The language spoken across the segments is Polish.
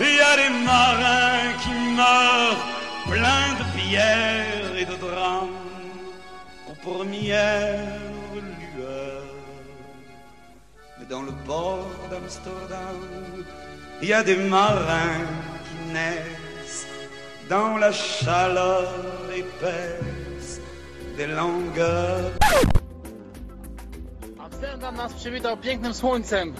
il y a des marins qui meurent pleins de pierres et de drames aux premières lueurs. Mais dans le port d'Amsterdam, il y a des marins qui naissent dans la chaleur épaisse des longueurs. Amsterdam nas przywitał pięknym słońcem.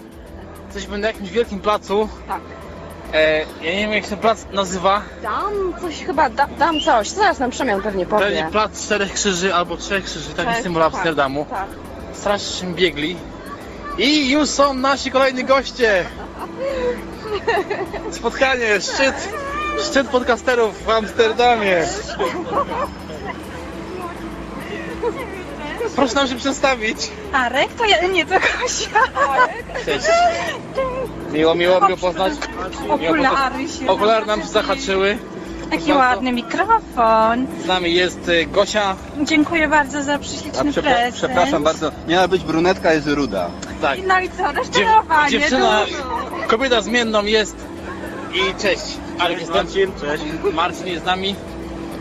Jesteśmy na jakimś wielkim placu. Tak. E, ja nie wiem jak się plac nazywa. Dam coś chyba, da, dam coś. Zaraz nam Przemian pewnie powie. Pewnie plac czterech krzyży albo trzech krzyży, taki Tak, symbol tak, Amsterdamu. Tak. Strasznie biegli. I już są nasi kolejni goście. Spotkanie, szczyt, szczyt podcasterów w Amsterdamie. Proszę nam się przedstawić. Arek? To ja, nie, to Gosia. Cześć. Miło, miło, miło poznać. Okulary się. Okulary nam się zahaczyły. Taki ładny mikrofon. Z nami jest y, Gosia. Dziękuję bardzo za przyśliczny Przepraszam, prezent. przepraszam bardzo. Miała być brunetka, jest ruda. Tak. No i co, rozczarowanie. dziewczyna, kobieta zmienną jest. I cześć. Arek jest Marcin. Cześć. Marcin jest z nami.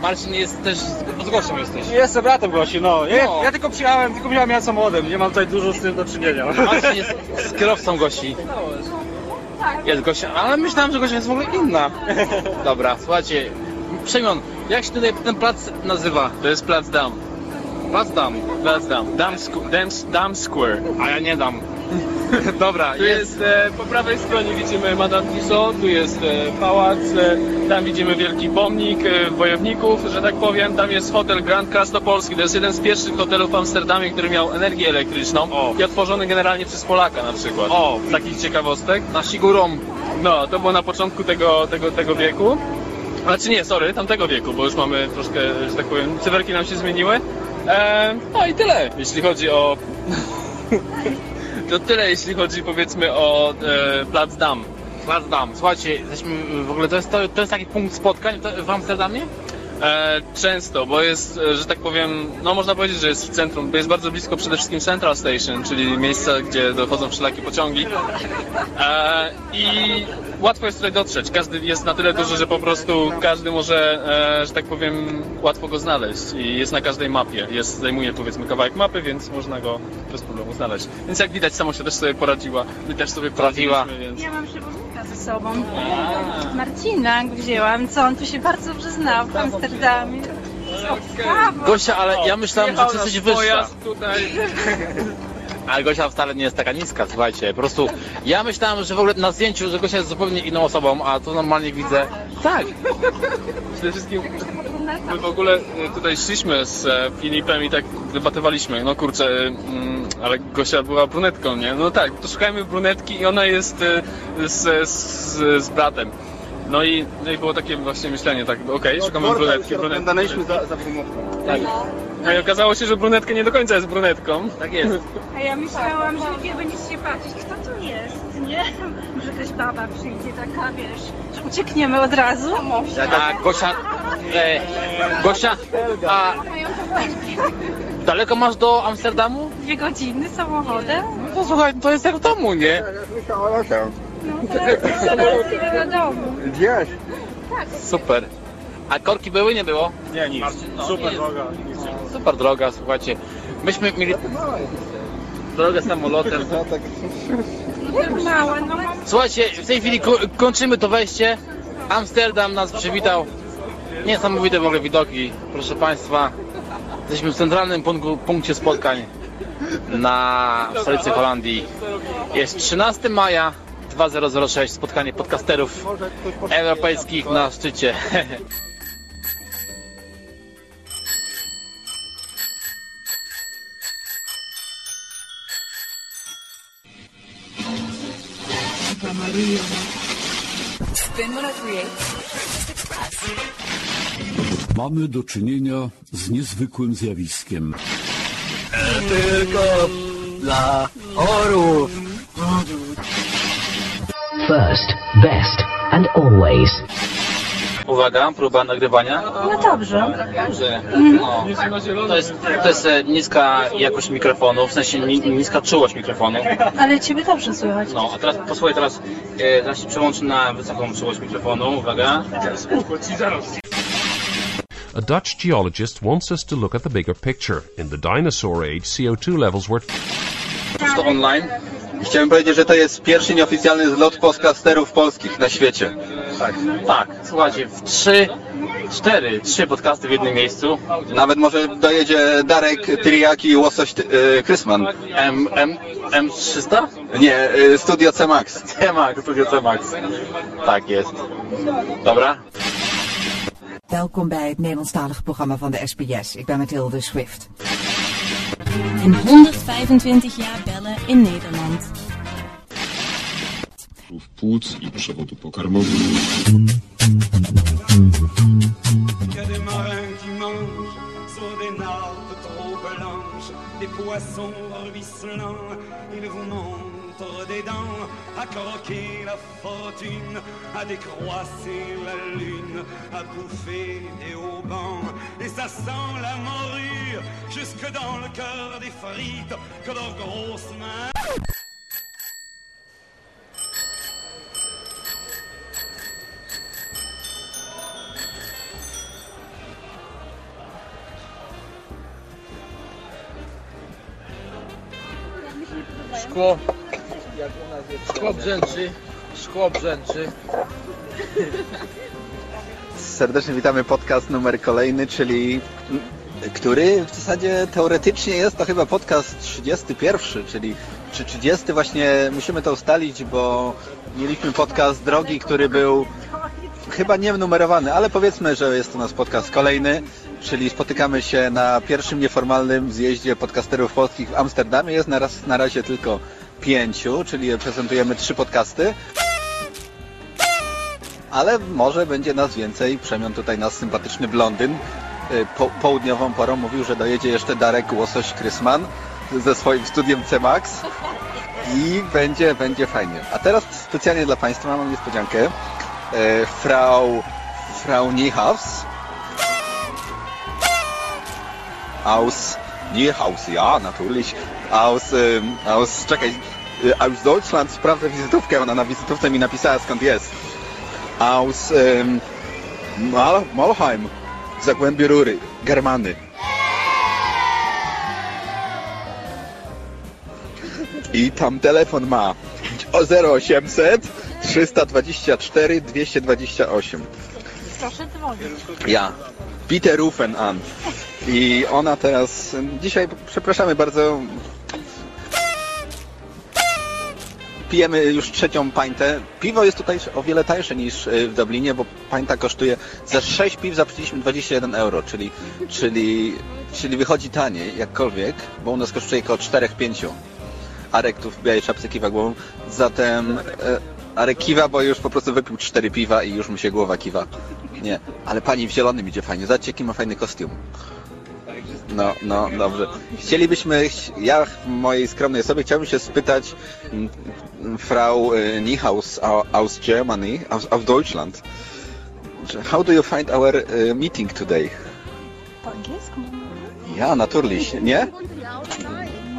Marcin jest też, z Gosią jesteś. Jestem bratem Gosi, no. Ja, No. ja tylko przyjechałem, tylko miałem ja samochodem, nie mam tutaj dużo z tym do czynienia. Marcin jest z kierowcą Gosi. Jest Gosia, ale myślałem, że Gosia jest w ogóle inna. Dobra, słuchajcie. Przemian, jak się tutaj ten plac nazywa? To jest Plac Dam. Plac Dam. Plac Dam. Dam, Dam, Dam Square. A ja nie dam. Dobra, Tu jest e, po prawej stronie widzimy Madame Tussauds, tu jest e, pałac, e, tam widzimy wielki pomnik e, wojowników, że tak powiem. Tam jest hotel Grand Krasnopolski. To jest jeden z pierwszych hotelów w Amsterdamie, który miał energię elektryczną O. i otworzony generalnie przez Polaka na przykład. O. Z takich ciekawostek. nasi górą. No, to było na początku tego, tego, tego wieku. Znaczy nie, sorry, tamtego wieku, bo już mamy troszkę, że tak powiem, cyferki nam się zmieniły. E, no i tyle, jeśli chodzi o... to tyle, jeśli chodzi powiedzmy o e, Plac Dam. Plac Dam. Słuchajcie, jesteśmy w ogóle to jest, to, to jest taki punkt spotkań w- Amsterdamie? E, często, bo jest, e, że tak powiem, no można powiedzieć, że jest w centrum, bo jest bardzo blisko przede wszystkim Central Station, czyli miejsca, gdzie dochodzą wszelakie pociągi. E, I łatwo jest tutaj dotrzeć. Każdy jest na tyle duży, że po prostu każdy może, e, że tak powiem, łatwo go znaleźć. I jest na każdej mapie. Jest, zajmuje powiedzmy kawałek mapy, więc można go bez problemu znaleźć. Więc jak widać, samo się też sobie poradziła. My też sobie Poradziła. Ja mam sobą. Marcina wzięłam, co on tu się bardzo dobrze znał w Amsterdamie. Gosia, ale ja myślałem, że ty jesteś wyższa. Ale Gosia wcale nie jest taka niska, słuchajcie. Po prostu ja myślałem, że w ogóle na zdjęciu, że Gosia jest zupełnie inną osobą, a tu normalnie widzę. Tak. Przede wszystkim my w ogóle e, tutaj szliśmy z e, Filipem i tak debatowaliśmy, no kurczę, mm, ale Gosia była brunetką, nie? No tak, to szukajmy brunetki i ona jest e, z, z, z bratem. No i, no i było takie właśnie myślenie, tak, okej, szukamy brunetki, brunetki. Za, za pomocą. Tak. No i okazało się, że brunetka nie do końca jest brunetką. Tak jest. A ja myślałam, że nie będziecie się patrzeć, kto tu jest, nie? Może jakaś baba przyjdzie taka, wiesz, że uciekniemy od razu. A Gosia, e, Gosia, a daleko masz do Amsterdamu? Dwie godziny samochodem. No to słuchaj, to jest jak w domu, nie? No teraz, idę do domu. Gdzieś. Super. A korki były, nie było? Nie, nic. Super droga. Super droga, słuchajcie. Myśmy mieli drogę samolotem. Słuchajcie, w tej chwili ko- kończymy to wejście. Amsterdam nas przywitał. Niesamowite w ogóle widoki, proszę Państwa. Jesteśmy w centralnym punkcie spotkań na stolicy Holandii. Jest 13 maja 2006, spotkanie podcasterów europejskich na szczycie. Mamy do czynienia z niezwykłym zjawiskiem. Tylko dla orów. First, best, and always. Uwaga, próba nagrywania. No dobrze. Dobrze. No. To jest, to jest e, niska jakość mikrofonu, w sensie ni, niska czułość mikrofonu. Ale ciebie dobrze słychać. No, a teraz posłuchaj, teraz, e, teraz się przełączy na wysoką czułość mikrofonu. Uwaga. A Dutch geologist wants us to look at the bigger picture. In the dinosaur age, CO2 levels were To online. Chciałem powiedzieć, że to jest pierwszy nieoficjalny zlot podcasterów polskich na świecie. Tak. Tak, słuchajcie, w trzy, cztery, trzy podcasty w jednym miejscu. Nawet może dojedzie Darek Tyriaki i Łosoś y, Krysman. M, M, M300? Nie, y, Studio C-Max. C-Max, studio C-Max. Tak jest. Dobra. Welkom bij het Nederlandstalige programma van de SBS. Ik ben Mathilde Swift. En 125 jaar bellen in Nederland. i przewodu pokarmowego. Sur des nappes trop blanches, des poissons ruisselants. Ils vous des dents à croquer la fortune, à décroisser la lune, à bouffer des haubans. Et ça sent la morue jusque dans le cœur des frites que leurs grosses mains. Szkło. Szkło brzęczy. Szkło brzęczy. Serdecznie witamy podcast numer kolejny, czyli który w zasadzie teoretycznie jest to chyba podcast 31, czyli czy 30 właśnie musimy to ustalić, bo mieliśmy podcast drogi, który był chyba nie numerowany, ale powiedzmy, że jest to nasz podcast kolejny, czyli spotykamy się na pierwszym nieformalnym zjeździe podcasterów polskich w Amsterdamie. Jest na, raz, na razie tylko pięciu, czyli prezentujemy trzy podcasty. Ale może będzie nas więcej. Przemian tutaj nas sympatyczny blondyn. Y, Po, południową porą mówił, że dojedzie jeszcze Darek Łosoś Krysman ze swoim studiem C-Max i będzie, będzie fajnie. A teraz specjalnie dla Państwa mam niespodziankę. E, Frau, Frau Niehaus aus Niehaus, ja, natürlich. Aus, ähm, aus, czekaj, aus Deutschland sprawdzę wizytówkę, ona na wizytówce mi napisała skąd jest. Aus ähm, Mal Malheim, Zagłębie Rury, Germany. I tam telefon ma o 0800 324 228. Proszę dzwonić. Ja. Peter Rufen an. I ona teraz, dzisiaj przepraszamy bardzo, pijemy już trzecią pintę. Piwo jest tutaj o wiele tańsze niż y, w Dublinie, bo pinta kosztuje za 6 piw zapłaciliśmy 21 euro, czyli, czyli, czyli wychodzi taniej, jakkolwiek, bo u nas kosztuje około 4-5. Arek tu w białej czapce kiwa głową, zatem e, Arek kiwa, bo już po prostu wypił 4 piwa i już mu się głowa kiwa. Nie, ale pani w zielonym idzie fajnie, zobaczcie jaki ma fajny kostium. No, no, dobrze. Chcielibyśmy, ja w mojej skromnej osobie chciałbym się spytać Frau e, Niehaus au- aus Germany, aus, aus Deutschland. How do you find our e, meeting today? Po angielsku? Ja, natürlich, nie?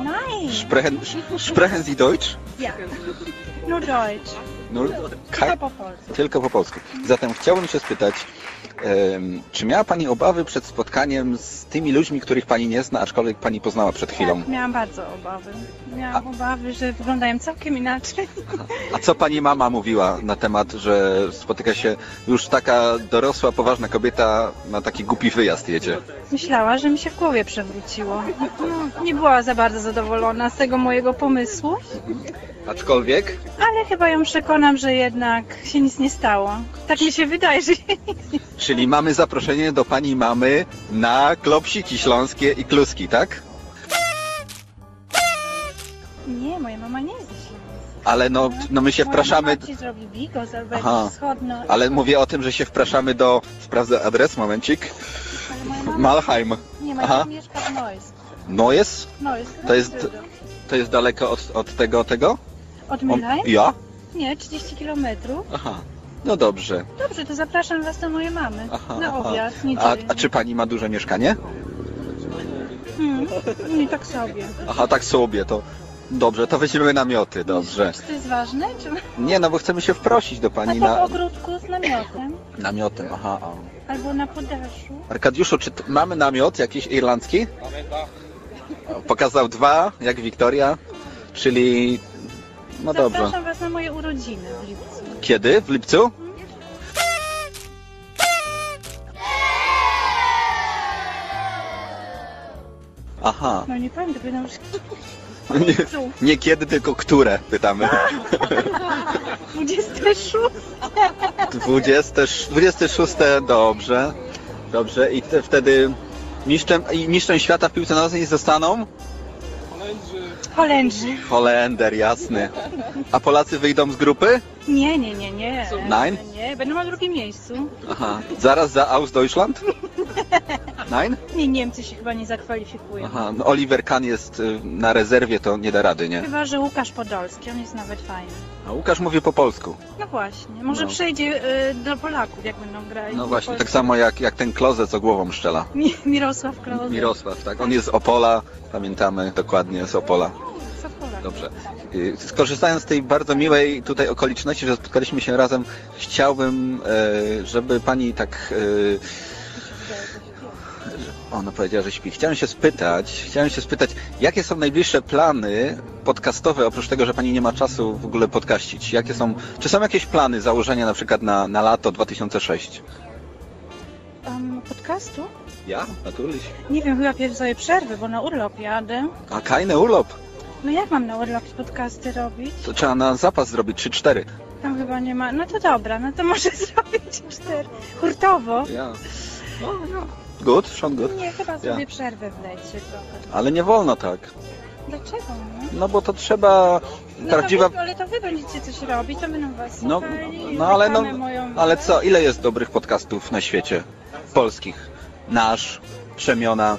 Nein. Sprechen, sprechen Sie Deutsch? Ja. Nur Deutsch. No, Tylko po polsku. tylko po polsku. Zatem chciałbym się spytać, czy miała Pani obawy przed spotkaniem z tymi ludźmi, których Pani nie zna, aczkolwiek Pani poznała przed chwilą? Tak, miałam bardzo obawy. Miałam obawy, że wyglądają całkiem inaczej. A co Pani mama mówiła na temat, że spotyka się już taka dorosła, poważna kobieta na taki głupi wyjazd jedzie? Myślała, że mi się w głowie przewróciło. No, nie była za bardzo zadowolona z tego mojego pomysłu, Aczkolwiek ale chyba ją przekonam, że jednak się nic nie stało. Tak mi się wydaje, że się nic nie Czyli mamy zaproszenie do pani mamy na klopsiki śląskie i kluski, tak? Nie, moja mama nie jest ze Ale no, no my się Moja wpraszamy... mama ci zrobi bigos albo Aha. wschodno. Ale mówię o tym, że się wpraszamy do... Sprawdzę adres, momencik. Ale moja mama... Malheim. Nie, moja Aha. mama mieszka w Neuss. Neues? Neuss. To jest, to jest daleko od, od tego, tego? Od O, Mülheim? ja? Nie, 30 kilometrów. Aha. No dobrze. Dobrze, to zapraszam was do mojej mamy. Aha, na obiad, A, a czy pani ma duże mieszkanie? Hmm, nie tak sobie. Aha, tak sobie, to dobrze, to weźmiemy namioty, dobrze. Czy to jest ważne? Czy... Nie, no bo chcemy się wprosić do A pani to w na ogródku z namiotem? namiotem. Aha, a. Albo na podaszu? Arkadiuszu, czy t- mamy namiot jakiś irlandzki? Pokazał dwa, jak Wiktoria, czyli... No dobrze. Zapraszam was na moje urodziny w lipcu. Kiedy? W lipcu? Aha. No nie pamiętam, będą już Nie, nie kiedy, tylko które, pytamy. 26. 20, 26, dobrze. Dobrze, i te, wtedy mistrzem, i mistrzem świata w piłce nożnej zostaną? Holendrzy. Holender, jasny. A Polacy wyjdą z grupy? Nie, nie, nie, nie. Nein? Nie, będą na drugim miejscu. Aha. Zaraz za Aus Deutschland? Nein? Nie, Niemcy się chyba nie zakwalifikują. Aha. No Oliver Kahn jest y, na rezerwie, to nie da rady, nie? Chyba, że Łukasz Podolski, on jest nawet fajny. A Łukasz mówi po polsku. No właśnie, może No. przejdzie y, do Polaków, jak będą grali. No właśnie, tak samo jak, jak ten klozet, co głową szczela. Mi- Mirosław Klose. Mirosław, tak? On jest z Opola, pamiętamy dokładnie z Opola. Z Opola. Dobrze. Y, Skorzystając z tej bardzo miłej tutaj okoliczności, że spotkaliśmy się razem, chciałbym, e, żeby pani tak. e, Ona powiedziała, że śpi. Chciałem się spytać, chciałem się spytać, jakie są najbliższe plany podcastowe, oprócz tego, że pani nie ma czasu w ogóle podkaścić? Jakie są, czy są jakieś plany, założenia na przykład na, na lato 2006? Um, podcastu? Ja? Natürlich. Nie wiem, chyba pierw sobie przerwy, bo na urlop jadę. A keine urlop. No jak mam na urlop podcasty robić? To trzeba na zapas zrobić 3-4. Tam chyba nie ma. No to dobra, no to może zrobić cztery. Hurtowo. Ja. No, no. Good, schon good. Nie, chyba Ja. sobie przerwę w lecie trochę. Ale nie wolno tak. Dlaczego nie? No bo to trzeba No prawdziwa... to wy, ale to wy będziecie coś robić, to będą was No, słuchali, no ale no, reklamę moją ale co, ile jest dobrych podcastów na świecie? Polskich. Nasz, Przemiona,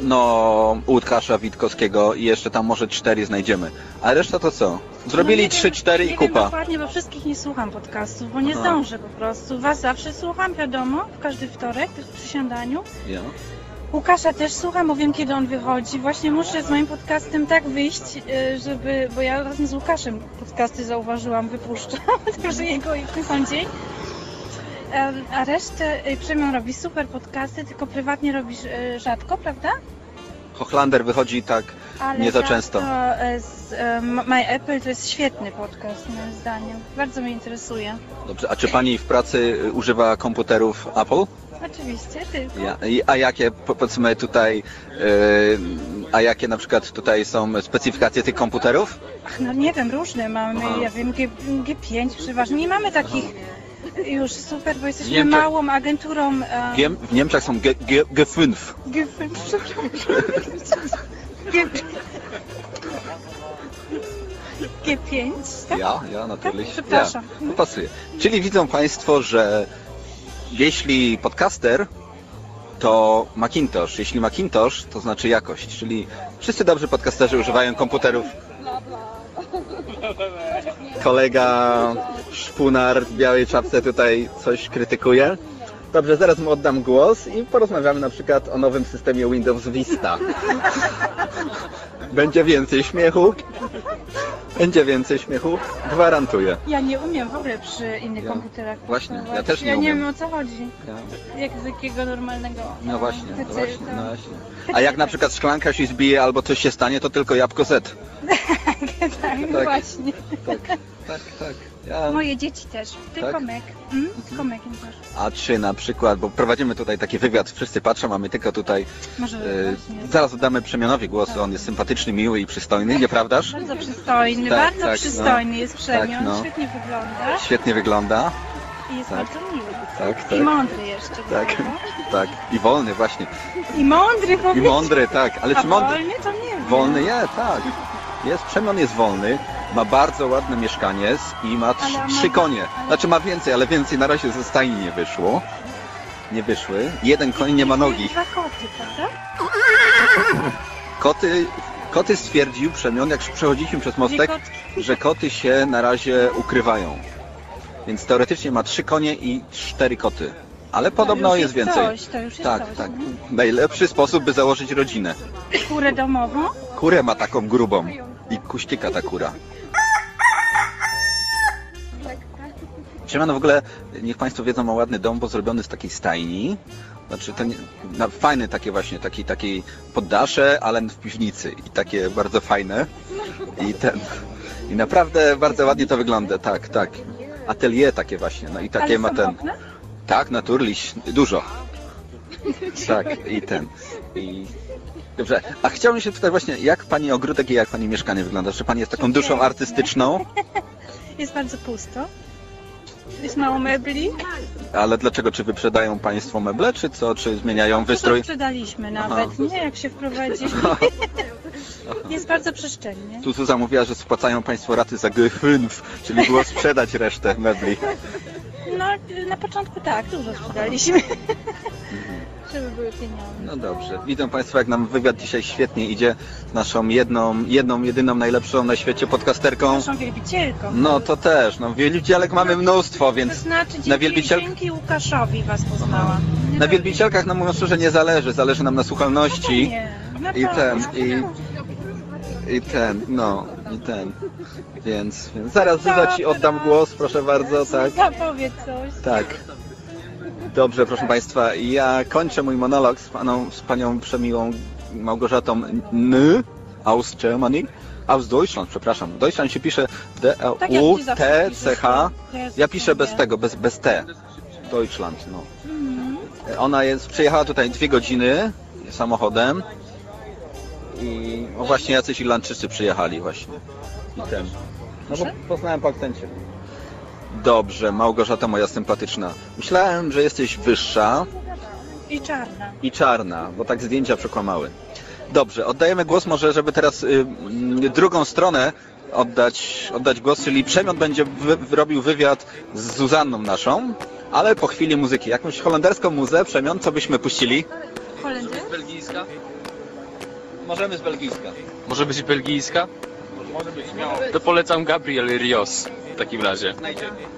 no Łukasza Witkowskiego i jeszcze tam może cztery znajdziemy. A reszta to co? Zrobili No trzy, wiem- cztery i Nie wiem kupa. dokładnie, bo wszystkich nie słucham podcastów, bo nie Aha. zdążę po prostu. Was zawsze słucham, wiadomo, w każdy wtorek, też przy śniadaniu. Ja. Łukasza też słucham, bo wiem kiedy on wychodzi. Właśnie muszę z moim podcastem tak wyjść, y, żeby, bo ja razem z Łukaszem podcasty zauważyłam, wypuszczam, także jego i w ten sam dzień. A resztę y, Przemian robi super podcasty, tylko prywatnie robisz y, rzadko, prawda? Hochlander wychodzi tak nie za często. To z e, My Apple to jest świetny podcast moim zdaniem. Bardzo mnie interesuje. Dobrze, a czy pani w pracy y, używa komputerów Apple? Oczywiście, tylko. Ja, a jakie po- powiedzmy tutaj, y, a jakie na przykład tutaj są specyfikacje tych komputerów? Ach, No nie wiem, różne mamy, Aha. ja wiem, G, G5 przeważnie. Nie mamy takich już super, bo jesteśmy Niemczech- małą agenturą. E, Wiem, w Niemczech są G, G, G5. G5, przepraszam. G, G5, tak? Ja, ja, natürlich. przepraszam. Ja, to pasuje. Czyli widzą Państwo, że jeśli podcaster, to Macintosh. Jeśli Macintosh, to znaczy jakość. Czyli wszyscy dobrzy podcasterzy używają komputerów. Kolega Szpunar w białej czapce tutaj coś krytykuje. Dobrze, zaraz mu oddam głos i porozmawiamy na przykład o nowym systemie Windows Vista. Będzie więcej śmiechu. Będzie więcej śmiechu, gwarantuję. Ja nie umiem w ogóle przy innych Ja- komputerach. właśnie, ja pracować. też nie Ja nie umiem. wiem o co chodzi. Ja. Jak z jakiego normalnego. No właśnie, no właśnie, to- no właśnie. A jak na przykład szklanka się zbije albo coś się stanie, to tylko jabłko Z. tak, no Tak. właśnie. Tak, tak. Ja... Moje dzieci też, tylko Tak? Mek. Mm? Tylko Mekiem też. A czy na przykład, bo prowadzimy tutaj taki wywiad, wszyscy patrzą, a my tylko tutaj... Może e, zaraz oddamy Przemianowi głos, on jest sympatyczny, miły i przystojny, nieprawdaż? Bardzo przystojny, Tak, bardzo tak, przystojny no. jest Przemian, Tak, no. świetnie wygląda Świetnie wygląda. i jest tak. bardzo miły. Tak, I tak. mądry jeszcze. Tak, tak. I wolny właśnie. I mądry I powiedz. mądry, tak. Ale A czy mądry? wolny to nie wiem. Wolny jest, tak. Jest, Przemian jest wolny. Ma bardzo ładne mieszkanie i ma trz- Ale ma- trzy konie. Znaczy ma więcej, ale więcej na razie ze stajni nie wyszło. Nie wyszły. Jeden koń nie ma nogi. Dwa koty, prawda? Koty, koty stwierdził Przemion, jak przechodziliśmy przez mostek, że koty się na razie ukrywają. Więc teoretycznie ma trzy konie i cztery koty. Ale podobno jest jest więcej. coś, to już jest tak, coś, tak. Najlepszy sposób, by założyć rodzinę. Kurę domową. Kurę ma taką grubą i kuścika ta kura. Siemano w ogóle, niech Państwo wiedzą, ma ładny dom, bo zrobiony z takiej stajni. Znaczy, nie, na, fajny takie właśnie, taki, taki poddasze, ale w piwnicy. I takie bardzo fajne. I ten, i naprawdę bardzo ładnie to wygląda, tak, tak. Atelier takie właśnie, no i takie Ale ma ten. okna? Tak, naturliś, dużo. Tak, i ten. I... Dobrze, a chciałbym się pytać właśnie, jak Pani ogródek i jak Pani mieszkanie wygląda? Czy Pani jest taką duszą artystyczną? Jest bardzo pusto. Jest mało mebli. Ale dlaczego? Czy wyprzedają Państwo meble, czy co? Czy zmieniają To wystrój? sprzedaliśmy nawet, Aha. nie? Jak się wprowadzili. Jest bardzo przestrzennie. Tu Zuza mówiła, że spłacają Państwo raty za G5, czyli było sprzedać resztę mebli. No, na początku tak, dużo sprzedaliśmy. Żeby były pieniądze. No dobrze. Widzą Państwo, jak nam wywiad dzisiaj świetnie idzie z naszą jedną, jedną, jedyną, najlepszą na świecie podcasterką. Naszą wielbicielką. No to też, no wielbicielek mamy mnóstwo, To więc znaczy dzięki, na, wielbiciel... dzięki Łukaszowi was poznałam. na wielbicielkach nam mówiąc szczerze nie zależy, zależy nam na słuchalności Nie, i ten, i, i ten, no, i ten. Więc, więc zaraz Zuza Ci oddam głos, proszę bardzo, tak. Zapowiedz coś. Tak. Dobrze, proszę Państwa, ja kończę mój monolog z, paną, z Panią przemiłą Małgorzatą N. aus Germany. Aus Deutschland, przepraszam. Deutschland się pisze Tak zawsze D-E-U-T-C-H. piszesz, Ja piszę bez tego, bez, bez T. Deutschland, no. Mhm. Ona jest, przyjechała tutaj dwie godziny samochodem i no właśnie jacyś Irlandczycy przyjechali właśnie. I ten. No bo poznałem po akcencie. Dobrze, Małgorzata moja sympatyczna. Myślałem, że jesteś wyższa I czarna. i czarna, bo tak zdjęcia przekłamały. Dobrze, oddajemy głos może, żeby teraz y, y, drugą stronę oddać, oddać głos, czyli Przemiot będzie wy, robił wywiad z Zuzanną naszą, ale po chwili muzyki. Jakąś holenderską muzę, Przemiot, co byśmy puścili? Holendy? Belgijska? Możemy z belgijska. Może być belgijska? Może być śmiało. To polecam Gabriel Rios w takim razie. Bardzo.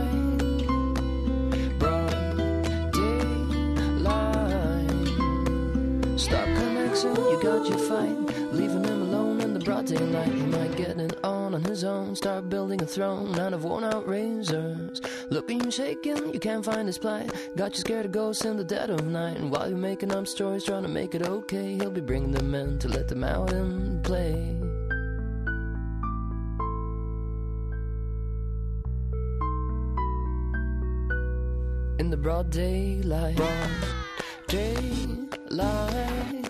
you got your fight. Leaving him alone in the broad daylight. He might get it on on his own. Start building a throne out of worn out razors. Looking shaking, you can't find his plight. Got you scared of ghosts in the dead of night. And while you're making up stories, trying to make it okay, he'll be bringing them in to let them out and play. In the broad daylight, broad daylight,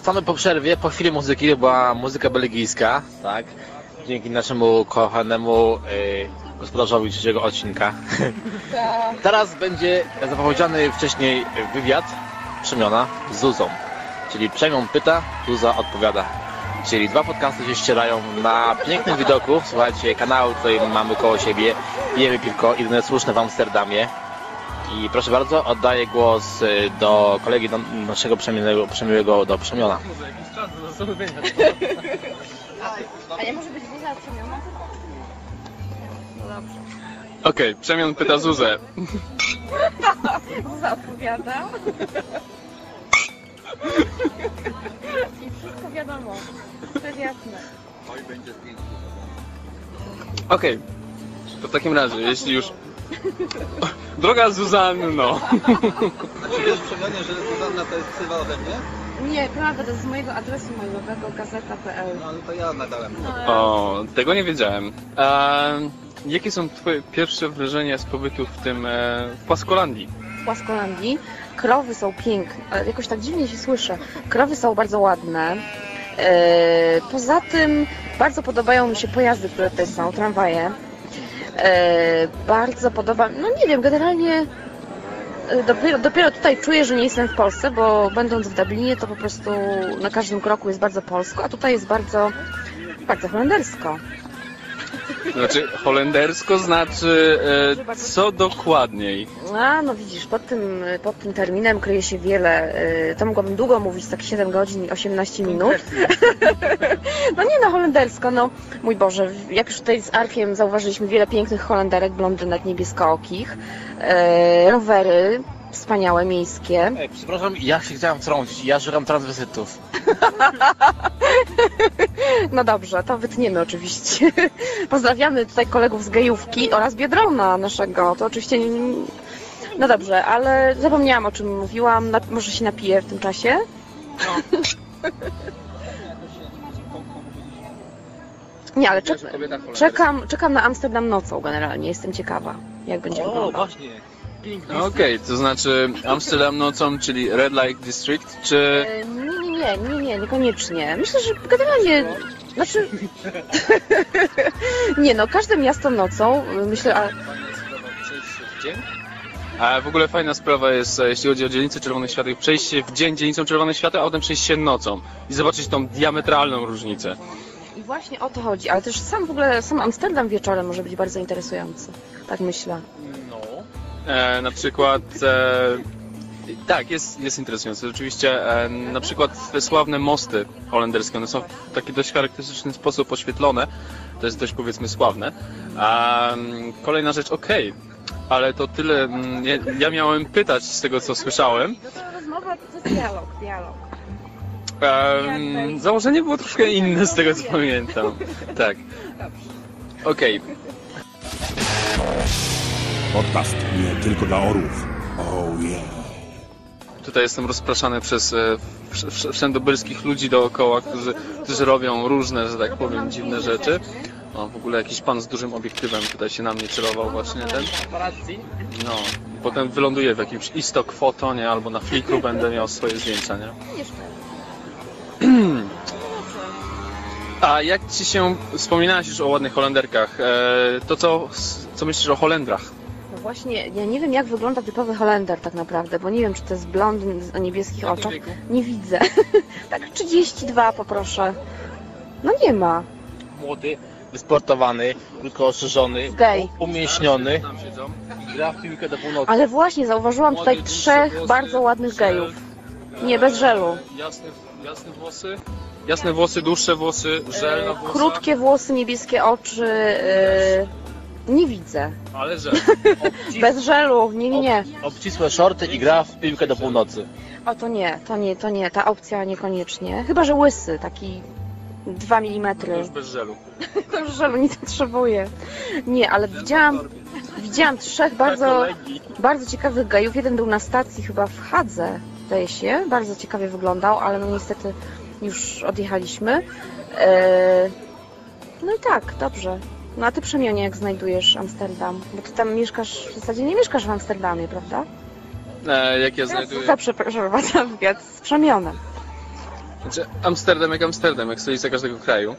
Wracamy po przerwie, po chwili muzyki, była muzyka belgijska, tak? Dzięki naszemu kochanemu y, gospodarzowi trzeciego odcinka. Teraz będzie zapowiedziany wcześniej wywiad Przemiona z Zuzą. Czyli Przemion pyta, Zuza odpowiada. Czyli dwa podcasty się ścierają na pięknym widoku. Słuchajcie, kanału tutaj mamy koło siebie. Pijemy piwko, jedyne słuszne w Amsterdamie. I proszę bardzo, oddaję głos y, do kolegi do naszego przemiłego, przemiłego do Przemiona. A nie może być Zuza przemiana? No dobrze. Okej, Przemian pyta Zuzę. Zuza odpowiada. I wszystko wiadomo. To jest jasne. Okej, to w takim razie, jeśli już... Droga Zuzanno. Czy wiesz Przemionie, że Zuzanna to jest ksywa ode mnie? Nie, prawda, to z mojego adresu mailowego gazeta.pl. No ale to ja nadałem. O, tego nie wiedziałem. A, jakie są twoje pierwsze wrażenia z pobytu w tym, e, w Płaskolandii? w Płaskolandii. Krowy są piękne, ale jakoś tak dziwnie się słyszę. Krowy są bardzo ładne. E, Poza tym bardzo podobają mi się pojazdy, które tutaj są, tramwaje. E, Bardzo podoba, no nie wiem, generalnie e, dopiero, dopiero tutaj czuję, że nie jestem w Polsce, bo będąc w Dublinie to po prostu na każdym kroku jest bardzo polsko, a tutaj jest bardzo, bardzo holendersko. Znaczy, holendersko znaczy e, co dokładniej? A, no widzisz, pod tym, pod tym terminem kryje się wiele. y, To mogłabym długo mówić, tak 7 godzin i 18 minut. No nie no, holendersko, no mój Boże, jak już tutaj z Arfiem zauważyliśmy wiele pięknych holenderek, blondynek niebieskookich, e, rowery wspaniałe, miejskie. Ej, przepraszam, ja się chciałem wtrącić, ja żeram transwestytów. No dobrze, to wytniemy oczywiście. Pozdrawiamy tutaj kolegów z gejówki oraz Biedrona naszego. To oczywiście... No dobrze, ale zapomniałam o czym mówiłam. Na, może się napiję w tym czasie? Nie, ale czek czekam, czekam na Amsterdam nocą generalnie. Jestem ciekawa, jak będzie O, wyglądał. właśnie. Piękny. Okej, to znaczy Amsterdam nocą, czyli Red Light District, czy... Nie, nie, nie, nie, nie, niekoniecznie. Myślę, że generalnie, znaczy... nie no, każde miasto nocą, myślę, a A w ogóle fajna sprawa jest, e, jeśli chodzi o dzielnicę czerwonych świateł, przejście w dzień dzielnicą czerwonych świateł, a potem przejść się nocą i zobaczyć tą diametralną różnicę. I właśnie o to chodzi, ale też sam w ogóle, sam Amsterdam wieczorem może być bardzo interesujący. Tak myślę. E, na przykład, e, tak, jest, jest interesujące. Rzeczywiście, e, na przykład te sławne mosty holenderskie, one są w taki dość charakterystyczny sposób oświetlone. To jest dość, powiedzmy, sławne. A, mm, kolejna rzecz, okej, ale to tyle. mm, Ja, ja miałem pytać z tego, co słyszałem. Rozmowa to jest dialog, dialog. Em, założenie było troszkę inne z tego, co pamiętam. Tak. Okej, Podcast nie tylko dla orłów. Oh yeah. Tutaj jestem rozpraszany przez e, wsz- wsz- wszędobylskich ludzi dookoła, którzy, którzy robią różne, że tak powiem, dziwne rzeczy. O, w ogóle jakiś pan z dużym obiektywem tutaj się na mnie celował właśnie ten. No, potem wyląduję w jakimś istok fotonie albo na flickru będę miał swoje zdjęcia, nie? A jak ci się, wspominałaś już o ładnych Holenderkach, e, to co, co myślisz o Holendrach? Właśnie, ja nie wiem jak wygląda typowy Holender tak naprawdę, bo nie wiem czy to jest blondyn o niebieskich oczach. wieku? Nie widzę. tak 32 poproszę. No nie ma. Młody, wysportowany, krótko ostrzyżony, Gej. umięśniony. Gra w piłkę do północy. Ale właśnie zauważyłam tutaj Młody, trzech dłuższe bardzo ładnych gejów. Nie, bez żelu. Jasne, jasne włosy? Jasne włosy, dłuższe włosy, żel na włosach? Krótkie włosy, niebieskie oczy. Yy, nie widzę. Ale żel. Bez żelu, nie, nie, nie. Obcisłe shorty i gra w piłkę do północy. O to nie, to nie, to nie, ta opcja niekoniecznie. Chyba, że łysy, taki 2 mm. Już bez żelu. To żelu nie potrzebuję. Nie, ale widziałam, widziałam trzech bardzo, bardzo ciekawych gejów. Jeden był na stacji chyba w Hadze, zdaje się. Bardzo ciekawie wyglądał, ale no niestety już odjechaliśmy. E, No i tak, dobrze. No a ty Przemionie, jak znajdujesz Amsterdam? Bo ty tam mieszkasz, w zasadzie nie mieszkasz w Amsterdamie, prawda? E, jak ja znajduję... Zawsze przeprowadza wywiad z Przemionem. Znaczy, Amsterdam jak Amsterdam, jak stolica każdego kraju.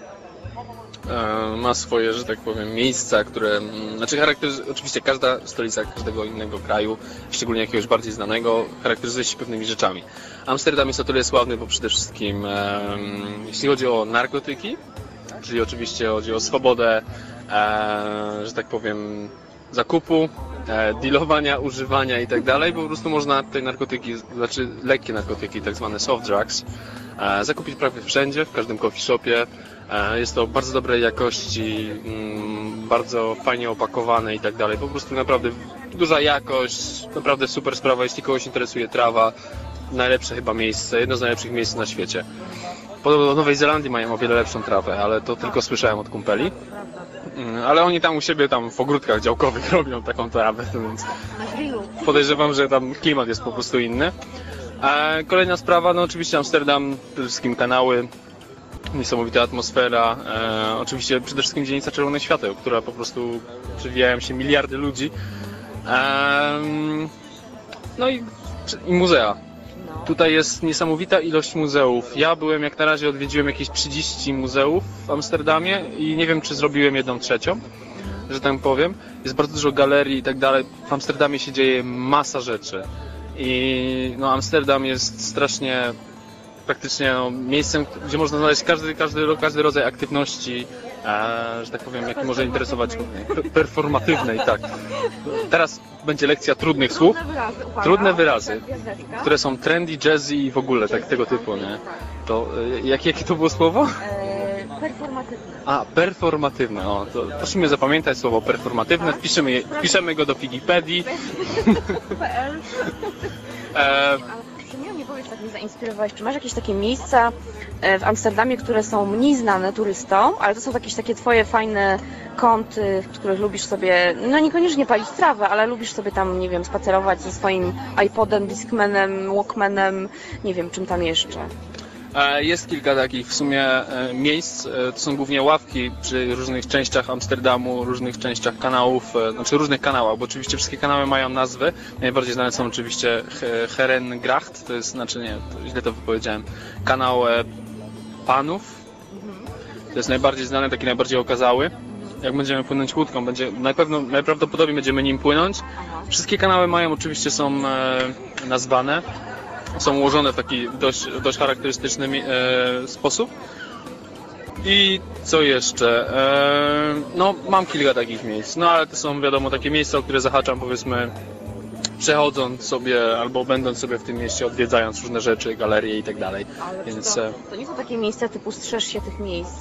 E, ma swoje, że tak powiem, miejsca, które. mm, Znaczy, charakteryz... oczywiście każda stolica każdego innego kraju, szczególnie jakiegoś bardziej znanego, charakteryzuje się pewnymi rzeczami. Amsterdam jest o tyle sławny, bo przede wszystkim, em, jeśli chodzi o narkotyki, czyli oczywiście chodzi o swobodę, e, że tak powiem, zakupu, e, dealowania, używania i tak dalej. Po prostu można te narkotyki, znaczy lekkie narkotyki, tak zwane soft drugs, e, zakupić prawie wszędzie, w każdym coffee shopie. E, Jest to bardzo dobrej jakości, mm, bardzo fajnie opakowane i tak dalej. Po prostu naprawdę duża jakość, naprawdę super sprawa, jeśli kogoś interesuje trawa. Najlepsze chyba miejsce, jedno z najlepszych miejsc na świecie. Podobno Nowej Zelandii mają o wiele lepszą trawę, ale to tylko słyszałem od kumpeli. Mm, Ale oni tam u siebie tam w ogródkach działkowych robią taką trawę, więc podejrzewam, że tam klimat jest po prostu inny. E, kolejna sprawa, no oczywiście Amsterdam, przede wszystkim kanały, niesamowita atmosfera, e, oczywiście przede wszystkim dzielnica Czerwonych Świateł, która po prostu przewijają się miliardy ludzi. Em, no i, i muzea. Tutaj jest niesamowita ilość muzeów. Ja byłem, jak na razie odwiedziłem jakieś 30 muzeów w Amsterdamie i nie wiem, czy zrobiłem jedną trzecią, że tak powiem. Jest bardzo dużo galerii i tak dalej. W Amsterdamie się dzieje masa rzeczy. I no, Amsterdam jest strasznie praktycznie no, miejscem, gdzie można znaleźć każdy, każdy, każdy rodzaj aktywności, że tak powiem, jaki może interesować per- performatywnej, tak. Teraz będzie lekcja trudnych słów, trudne wyrazy, które są trendy, jazzy i w ogóle tak tego typu, nie? To e, jak, jakie to było słowo? E, performatywny. A, performatywne, o, to prosimy zapamiętać słowo performatywne, wpiszemy, je, wpiszemy go do Wikipedii. E, tak zainspirowałeś. Czy masz jakieś takie miejsca e, w Amsterdamie, które są mniej znane turystom, ale to są jakieś takie twoje fajne kąty, w których lubisz sobie, no niekoniecznie palić trawę, ale lubisz sobie tam, nie wiem, spacerować ze swoim iPodem, Discmanem, Walkmanem, nie wiem, czym tam jeszcze. E, Jest kilka takich w sumie e, miejsc. E, To są głównie ławki przy różnych częściach Amsterdamu, różnych częściach kanałów, znaczy różnych kanałach, bo oczywiście wszystkie kanały mają nazwy. Najbardziej znane są oczywiście He- Herengracht, to jest, znaczy nie, to źle to wypowiedziałem, kanał Panów. To jest najbardziej znany, taki najbardziej okazały. Jak będziemy płynąć łódką, będzie, na pewno, najprawdopodobniej będziemy nim płynąć. Wszystkie kanały mają, oczywiście są e, nazwane są ułożone w taki dość, dość charakterystyczny e, sposób. I co jeszcze? E, no, mam kilka takich miejsc, no ale to są wiadomo takie miejsca, o które zahaczam powiedzmy przechodząc sobie albo będąc sobie w tym mieście, odwiedzając różne rzeczy, galerie i tak dalej. Ale Więc to, e, to nie są takie miejsca typu strzeż się tych miejsc.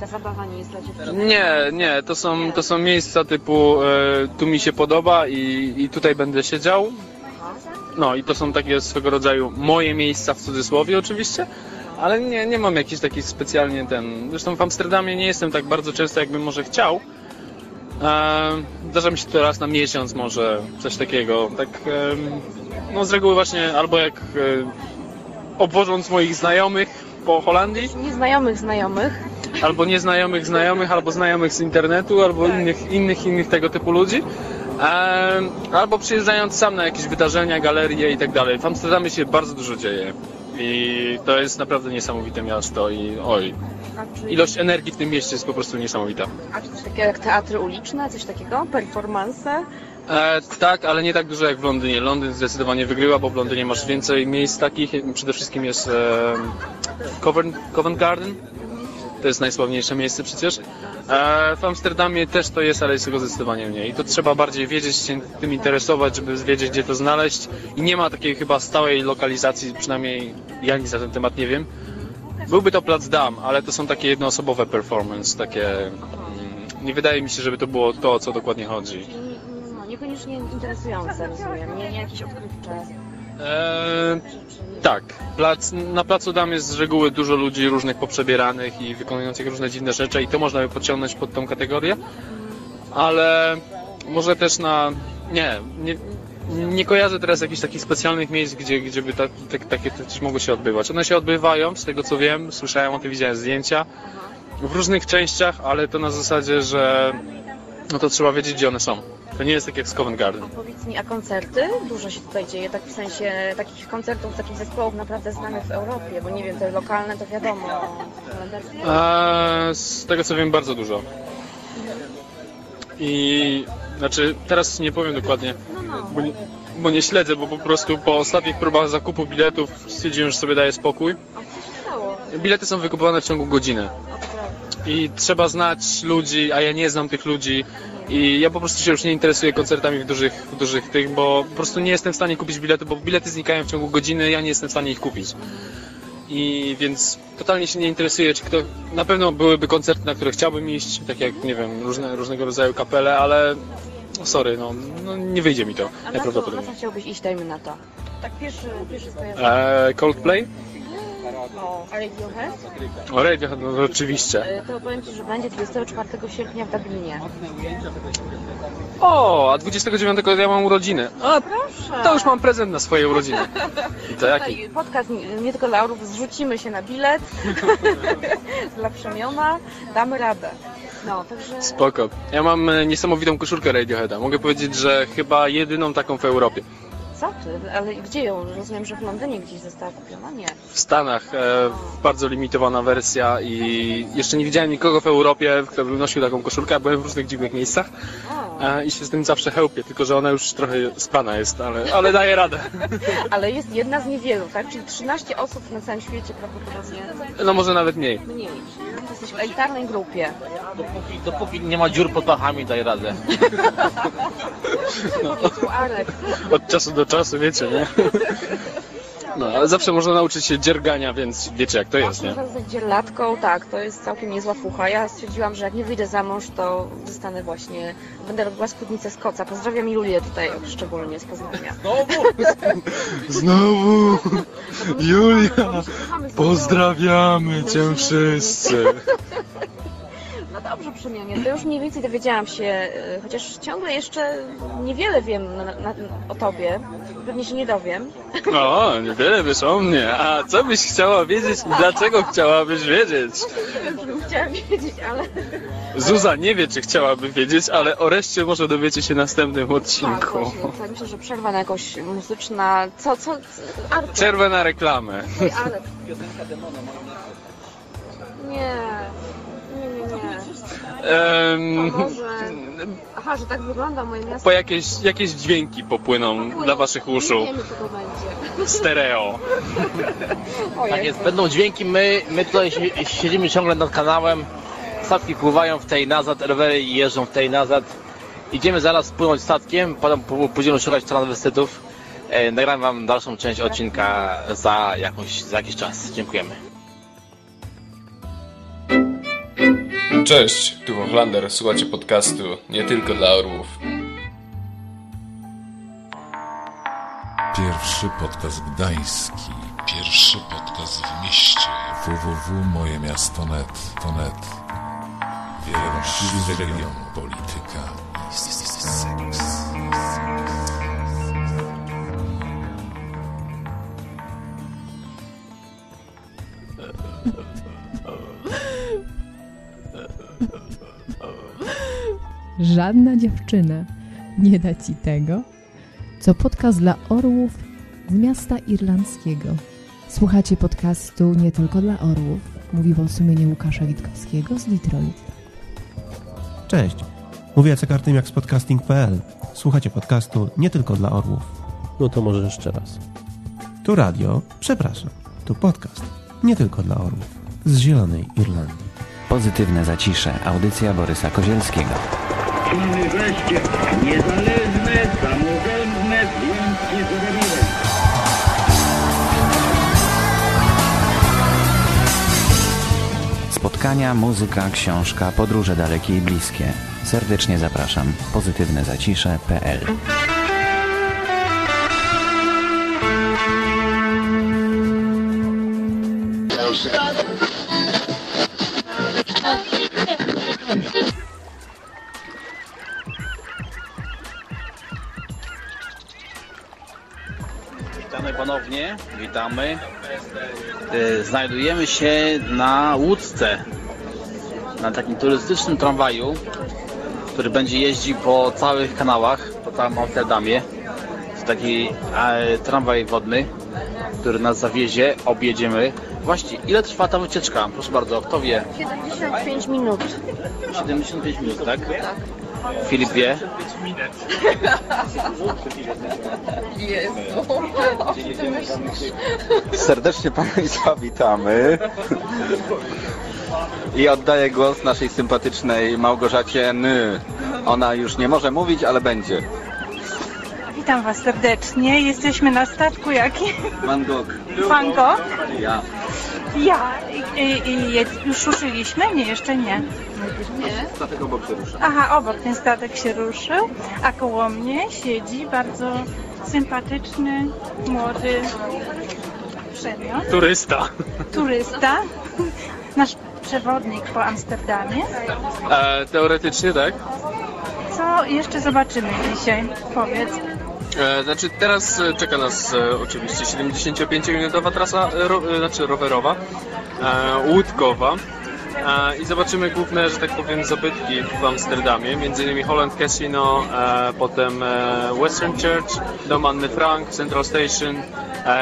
Ta zabawa nie jest dla dziewczyn. nie, nie, to są, to są miejsca typu e, tu mi się podoba i, i tutaj będę siedział. No i to są takie swego rodzaju moje miejsca w cudzysłowie oczywiście, ale nie, nie mam jakiś taki specjalnie ten. Zresztą w Amsterdamie nie jestem tak bardzo często, jakbym może chciał. E, zdarza mi się to raz na miesiąc może coś takiego. Tak, em, no z reguły właśnie albo jak e, obwożąc moich znajomych po Holandii, Nieznajomych znajomych. albo nieznajomych znajomych, albo znajomych z internetu, albo innych, innych, innych tego typu ludzi. Albo przyjeżdżając sam na jakieś wydarzenia, galerie i tak dalej. W Amsterdamie się bardzo dużo dzieje. I to jest naprawdę niesamowite miasto i oj, czy, ilość energii w tym mieście jest po prostu niesamowita. a czy coś takiego jak teatry uliczne, coś takiego? Performance? E, tak, ale nie tak dużo jak w Londynie. Londyn zdecydowanie wygrywa, bo w Londynie masz więcej miejsc takich. Przede wszystkim jest e, Covent, Covent Garden. To jest najsławniejsze miejsce przecież. E, w Amsterdamie też to jest, ale jest tego zdecydowanie mniej. I to trzeba bardziej wiedzieć, się tym interesować, żeby wiedzieć, gdzie to znaleźć. I nie ma takiej chyba stałej lokalizacji, przynajmniej ja nic na ten temat nie wiem. Byłby to plac dam, ale to są takie jednoosobowe performance, takie... mm, Nie wydaje mi się, żeby to było to, o co dokładnie chodzi. No, niekoniecznie interesujące, rozumiem. Nie, nie jakieś odkrywcze. Eee, tak, plac, na placu dam jest z reguły dużo ludzi różnych poprzebieranych i wykonujących różne dziwne rzeczy i to można by podciągnąć pod tą kategorię, ale może też na... Nie, nie, nie kojarzę teraz jakichś takich specjalnych miejsc, gdzie, gdzie by tak, tak, takie coś mogło się odbywać. One się odbywają, z tego co wiem, słyszałem o tym, widziałem zdjęcia w różnych częściach, ale to na zasadzie, że no to trzeba wiedzieć, gdzie one są. To nie jest tak jak z Covent Garden. Powiedz mi, a koncerty? Dużo się tutaj dzieje, tak w sensie takich koncertów, takich zespołów naprawdę znanych w Europie, bo nie wiem, te lokalne to wiadomo. Eee, z tego co wiem, bardzo dużo. I znaczy, teraz nie powiem dokładnie, bo nie, bo nie śledzę, bo po prostu po ostatnich próbach zakupu biletów stwierdziłem, że sobie daję spokój. Bilety są wykupowane w ciągu godziny. I trzeba znać ludzi, a ja nie znam tych ludzi. I ja po prostu się już nie interesuję koncertami w dużych, w dużych tych, bo po prostu nie jestem w stanie kupić biletu, bo bilety znikają w ciągu godziny, ja nie jestem w stanie ich kupić. I więc totalnie się nie interesuję, czy kto. Na pewno byłyby koncerty, na które chciałbym iść, tak jak, nie wiem, różne, różnego rodzaju kapele, ale sorry, no, no nie wyjdzie mi to A na co, na najprawdopodobniej. co chciałbyś iść, dajmy na to? Tak pierwszy, pierwszy skojarzenie. Eee, Coldplay? O, Radiohead? O, Radiohead, no to oczywiście. Y, To powiem Ci, że będzie 24 sierpnia w Dublinie. O, a 29 ja mam urodziny. A, Proszę. to już mam prezent na swoje urodziny. I to jaki? Tutaj podcast nie, nie tylko dla orów, zrzucimy się na bilet dla przemiona, damy radę. No, także... Spoko. Ja mam e, niesamowitą koszulkę Radioheada. Mogę powiedzieć, że chyba jedyną taką w Europie. Co ty? Ale gdzie ją? Rozumiem, że w Londynie gdzieś została kupiona? Nie. W Stanach e, bardzo limitowana wersja i jeszcze nie widziałem nikogo w Europie, kto by nosił taką koszulkę. Ja byłem w różnych dziwnych miejscach i się z tym zawsze chełpię, tylko że ona już trochę spana jest, ale, ale daje radę. Ale jest jedna z niewielu, tak? Czyli 13 osób na całym świecie prawdopodobnie. No może nawet mniej. Mniej. Jesteś w elitarnej grupie. Dopóki, dopóki nie ma dziur pod pachami, daj radę. Arek. Od czasu do czasu, wiecie, nie? No, ale zawsze można nauczyć się dziergania, więc wiecie jak to jest, nie? Można zostać dzierlatką, tak, to jest całkiem niezła fucha. Ja stwierdziłam, że jak nie wyjdę za mąż, to zostanę właśnie, będę robiła spódnicę z koca. Pozdrawiam Julię tutaj szczególnie z Poznania. Znowu! Julia! Pozdrawiamy cię wszyscy! No dobrze, Przemianie, to już mniej więcej dowiedziałam się, e, chociaż ciągle jeszcze niewiele wiem na, na, o tobie. Pewnie się nie dowiem. O, niewiele wiesz o mnie. A co byś chciała wiedzieć i dlaczego chciałabyś wiedzieć? Nie wiem, czy bym chciała wiedzieć, ale... Zuza nie wie, czy chciałaby wiedzieć, ale o reszcie może dowiecie się w następnym Tak, odcinku. właśnie, to myślę, że przerwa na jakąś muzyczna... Co, co? Przerwę na reklamę. Ej. Nie, nie, nie. Boże. Aha, że tak wygląda moje miasto. po jakieś, jakieś dźwięki popłyną dla waszych uszu. Nie wiemy, co to będzie. Stereo. Tak jest, będą dźwięki, my, my tutaj si- siedzimy ciągle nad kanałem, statki pływają w tej nazad, rowery jeżdżą w tej nazad. Idziemy zaraz płynąć statkiem, potem p- pójdziemy szukać transwestytów. E, nagram wam dalszą część odcinka za, jakąś, za jakiś czas. Dziękujemy. Cześć, tu Wochlander, słuchacie podcastu nie tylko dla orłów. Pierwszy podcast gdański. Pierwszy podcast w mieście. www.mojemiasto.net. To net. Wiele wątpliwych region, polityka i seks. Żadna dziewczyna nie da ci tego, co podcast dla orłów z miasta irlandzkiego. Słuchacie podcastu nie tylko dla orłów, mówi o sumieniu Łukasza Witkowskiego z Detroit. Cześć, mówię Jacek Artymiak z podcasting.pl. Słuchacie podcastu nie tylko dla orłów. No to może jeszcze raz. Tu radio, przepraszam, tu podcast nie tylko dla orłów z Zielonej Irlandii. Pozytywne zacisze. Audycja Borysa Kozielskiego. Mamy wreszcie niezależne, samorządne związki zawodowe. Spotkania, muzyka, książka, podróże dalekie i bliskie. Serdecznie zapraszam. Pozytywne zacisze.pl Witamy witamy. E, Znajdujemy się na łódce. na takim turystycznym tramwaju, który będzie jeździł po całych kanałach, po całym Amsterdamie. To taki e, tramwaj wodny, który nas zawiezie, objedziemy. Właśnie, ile trwa ta wycieczka? Proszę bardzo, kto wie? 75 minut. 75 minut, tak? Filip wie. Serdecznie Państwa witamy. I oddaję głos naszej sympatycznej Małgorzacie N. Ona już nie może mówić, ale będzie. Witam Was serdecznie. Jesteśmy na statku jakim? Van Gogh. Ja. Ja. I, i, już ruszyliśmy? Nie, jeszcze nie. Statek obok się rusza. Aha, obok ten statek się ruszył, a koło mnie siedzi bardzo sympatyczny, młody przedmiot, Turysta. turysta, nasz przewodnik po Amsterdamie. E, teoretycznie tak. Co jeszcze zobaczymy dzisiaj? Powiedz. E, znaczy teraz e, czeka nas e, oczywiście 75-minutowa trasa ro, znaczy rowerowa, łódkowa. I zobaczymy główne, że tak powiem, zabytki w Amsterdamie, innymi Holland Casino, potem Western Church, Dom Anny Frank, Central Station,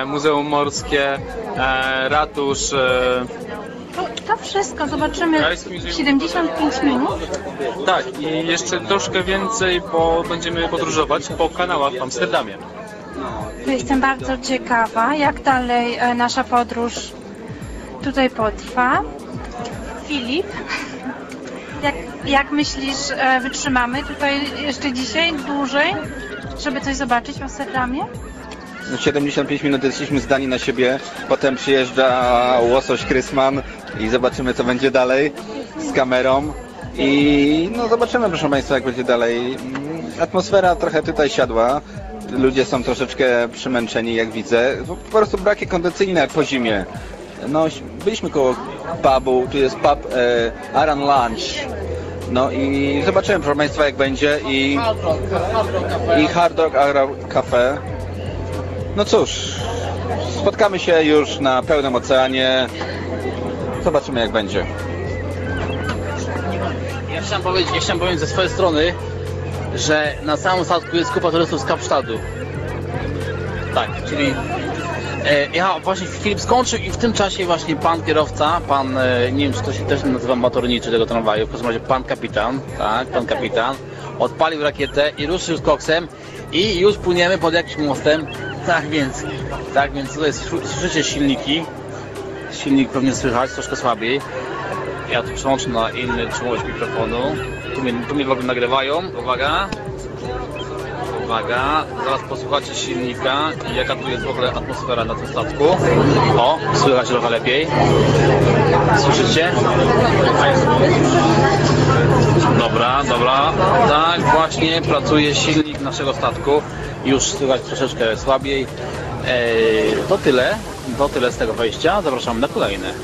Muzeum Morskie, ratusz, To, to wszystko zobaczymy Muzeum 75 minut. tak i jeszcze troszkę więcej, bo będziemy podróżować po kanałach w Amsterdamie. To Jestem bardzo ciekawa, jak dalej e, nasza podróż tutaj potrwa. Filip, jak, jak myślisz, e, wytrzymamy tutaj jeszcze dzisiaj dłużej, żeby coś zobaczyć w Amsterdamie? 75 minut jesteśmy zdani na siebie. Potem przyjeżdża łosoś Krysman i zobaczymy co będzie dalej z kamerą. I no zobaczymy proszę Państwa jak będzie dalej. Mm, Atmosfera trochę tutaj siadła. Ludzie są troszeczkę przymęczeni jak widzę. Po prostu braki kondycyjne po zimie. No byliśmy koło pubu, tu jest pub e, Aran Lunch. No i zobaczymy proszę Państwa jak będzie i, i Hard Rock Cafe. No cóż, spotkamy się już na pełnym oceanie. Zobaczymy jak będzie. Ja chciałem powiedzieć, ja chciałem powiedzieć ze swojej strony, że na samym statku jest kupa turystów z Kapsztadu. Tak, czyli e, ja właśnie Filip skończył i w tym czasie właśnie pan kierowca, pan, e, nie wiem czy to się też nazywa motorniczy tego tramwaju, w każdym razie pan kapitan, tak, pan kapitan, odpalił rakietę i ruszył z koksem i już płyniemy pod jakimś mostem, tak więc, tak więc tutaj sły- słyszycie silniki, silnik pewnie słychać, troszkę słabiej, ja tu przełączę na inny czułość mikrofonu. Tu mnie, tu mnie w ogóle nagrywają. Uwaga. Uwaga. Zaraz posłuchacie silnika i jaka tu jest w ogóle atmosfera na tym statku. O, słychać trochę lepiej. Słyszycie? Dobra, dobra. Tak, właśnie pracuje silnik naszego statku. Już słychać troszeczkę słabiej. Eee, to tyle. To tyle z tego wejścia. Zapraszam na kolejne.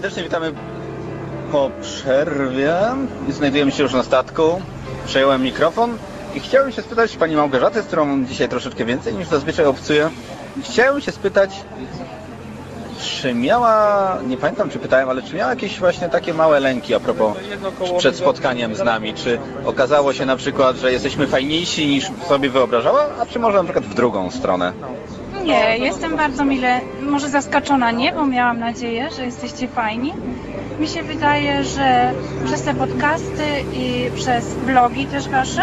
Serdecznie witamy po przerwie. Znajdujemy się już na statku. Przejąłem mikrofon I chciałem się spytać Pani Małgorzaty, z którą dzisiaj troszeczkę więcej niż zazwyczaj obcuję. Chciałem się spytać, czy miała, nie pamiętam czy pytałem, ale czy miała jakieś właśnie takie małe lęki a propos przed spotkaniem z nami? Czy okazało się na przykład, że jesteśmy fajniejsi niż sobie wyobrażała, a czy może na przykład w drugą stronę? Nie, jestem bardzo mile, może zaskoczona nie, bo miałam nadzieję, że jesteście fajni. Mi się wydaje, że przez te podcasty i przez blogi też wasze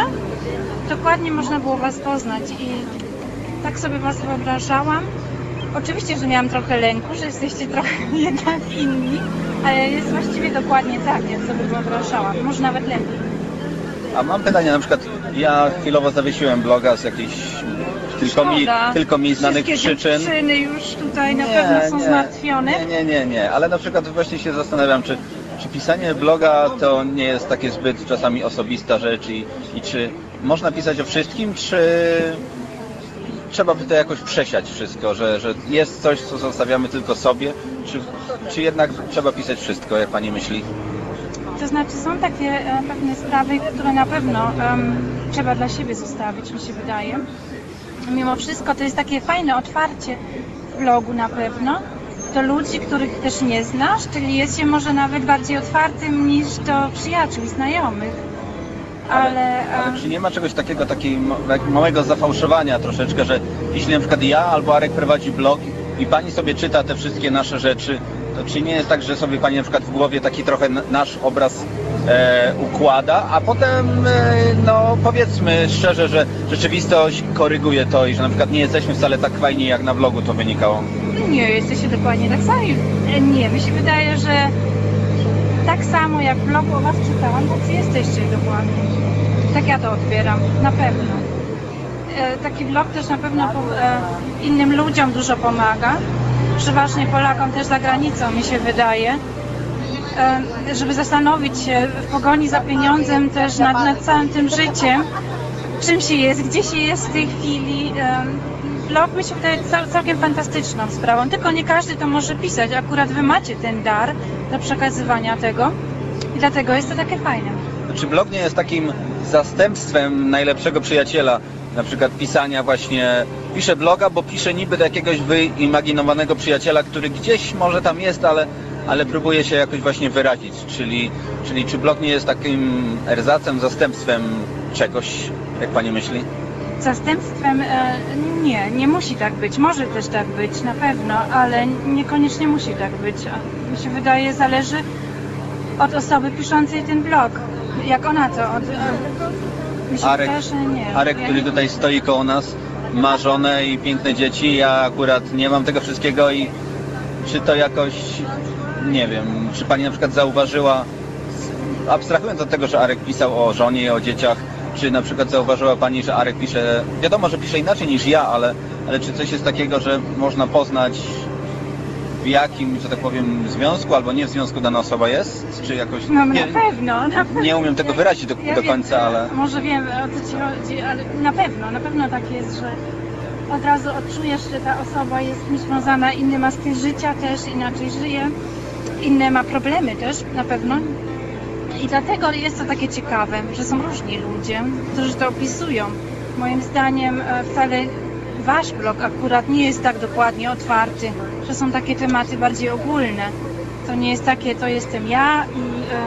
dokładnie można było was poznać i tak sobie was wyobrażałam. Oczywiście, że miałam trochę lęku, że jesteście trochę jednak inni, ale jest właściwie dokładnie tak, jak sobie wyobrażałam, może nawet lepiej. A mam pytanie, na przykład ja chwilowo zawiesiłem bloga z jakichś tylko mi, Szkoda. tylko mi znanych Wszystkie przyczyn. dziewczyny już tutaj na pewno są zmartwione. Nie, nie, nie, nie, ale na przykład właśnie się zastanawiam, czy, czy pisanie bloga to nie jest takie zbyt czasami osobista rzecz i, i czy można pisać o wszystkim, czy trzeba by to jakoś przesiać wszystko, że, że jest coś, co zostawiamy tylko sobie, czy, czy jednak trzeba pisać wszystko, jak Pani myśli? To znaczy są takie e, pewne sprawy, które na pewno em, trzeba dla siebie zostawić, mi się wydaje. Mimo wszystko to jest takie fajne otwarcie w blogu na pewno do ludzi, których też nie znasz, czyli jest się może nawet bardziej otwartym niż do przyjaciół i znajomych. Ale, em, Ale czy nie ma czegoś takiego, takiego małego zafałszowania troszeczkę, że jeśli na przykład ja albo Arek prowadzi blog i Pani sobie czyta te wszystkie nasze rzeczy, czy nie jest tak, że sobie Pani na przykład w głowie taki trochę nasz obraz e, układa, a potem, e, no powiedzmy szczerze, że rzeczywistość koryguje to i że na przykład nie jesteśmy wcale tak fajni, jak na vlogu to wynikało? nie, jesteście dokładnie tak sami. E, Nie, mi się wydaje, że tak samo jak w blogu o Was czytałam, tacy jesteście dokładnie. Tak ja to odbieram, na pewno. E, Taki blog też na pewno po- e, innym ludziom dużo pomaga. Przeważnie Polakom też za granicą, mi się wydaje. Żeby zastanowić się w pogoni za pieniądzem też nad, nad całym tym życiem, czym się jest, gdzie się jest w tej chwili. Blog mi się wydaje cał, całkiem fantastyczną sprawą, tylko nie każdy to może pisać. Akurat wy macie ten dar do przekazywania tego i dlatego jest to takie fajne. Czy blog nie jest takim zastępstwem najlepszego przyjaciela? Na przykład pisania właśnie, piszę bloga, bo piszę niby do jakiegoś wyimaginowanego przyjaciela, który gdzieś może tam jest, ale, ale próbuje się jakoś właśnie wyrazić. Czyli, czyli czy blog nie jest takim erzacem, zastępstwem czegoś, jak Pani myśli? Zastępstwem e, nie, nie musi tak być. Może też tak być, na pewno, ale niekoniecznie musi tak być. Mi się wydaje, zależy od osoby piszącej ten blog. Jak ona to od... Arek. Arek, który tutaj stoi koło nas, ma żonę i piękne dzieci, ja akurat nie mam tego wszystkiego i czy to jakoś, nie wiem, czy Pani na przykład zauważyła, abstrahując od tego, że Arek pisał o żonie i o dzieciach, czy na przykład zauważyła Pani, że Arek pisze, wiadomo, że pisze inaczej niż ja, ale, ale czy coś jest takiego, że można poznać w jakim, że tak powiem, związku albo nie w związku dana osoba jest? Czy jakoś... No nie, na pewno, na pewno. nie umiem tego wyrazić do, Ja do wiem, końca, ale... Może wiem o co Ci chodzi, ale na pewno, na pewno tak jest, że od razu odczujesz, że ta osoba jest z kimś związana, inny ma styl życia też, inaczej żyje, inne ma problemy też, na pewno. I dlatego jest to takie ciekawe, że są różni ludzie, którzy to opisują. Moim zdaniem e, wcale Wasz blog akurat nie jest tak dokładnie otwarty, że są takie tematy bardziej ogólne. To nie jest takie, to jestem ja i e,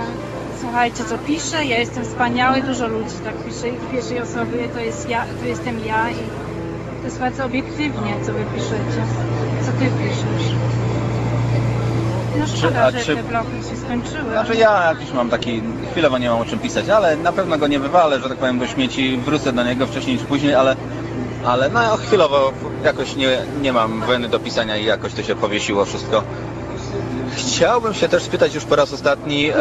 słuchajcie, co piszę, ja jestem wspaniały, dużo ludzi tak pisze w pierwszej osobie, to jest ja, to jestem ja i to jest bardzo obiektywnie, co wy piszecie, co ty piszesz. No szkoda, a że czy- te blogi się skończyły. Znaczy ja jakiś mam taki, chwilowo nie mam o czym pisać, ale na pewno go nie wywalę, że tak powiem, do śmieci, wrócę do niego wcześniej czy później, ale, ale no chwilowo jakoś nie, nie mam weny do pisania i jakoś to się powiesiło wszystko. Chciałbym się też spytać już po raz ostatni, e,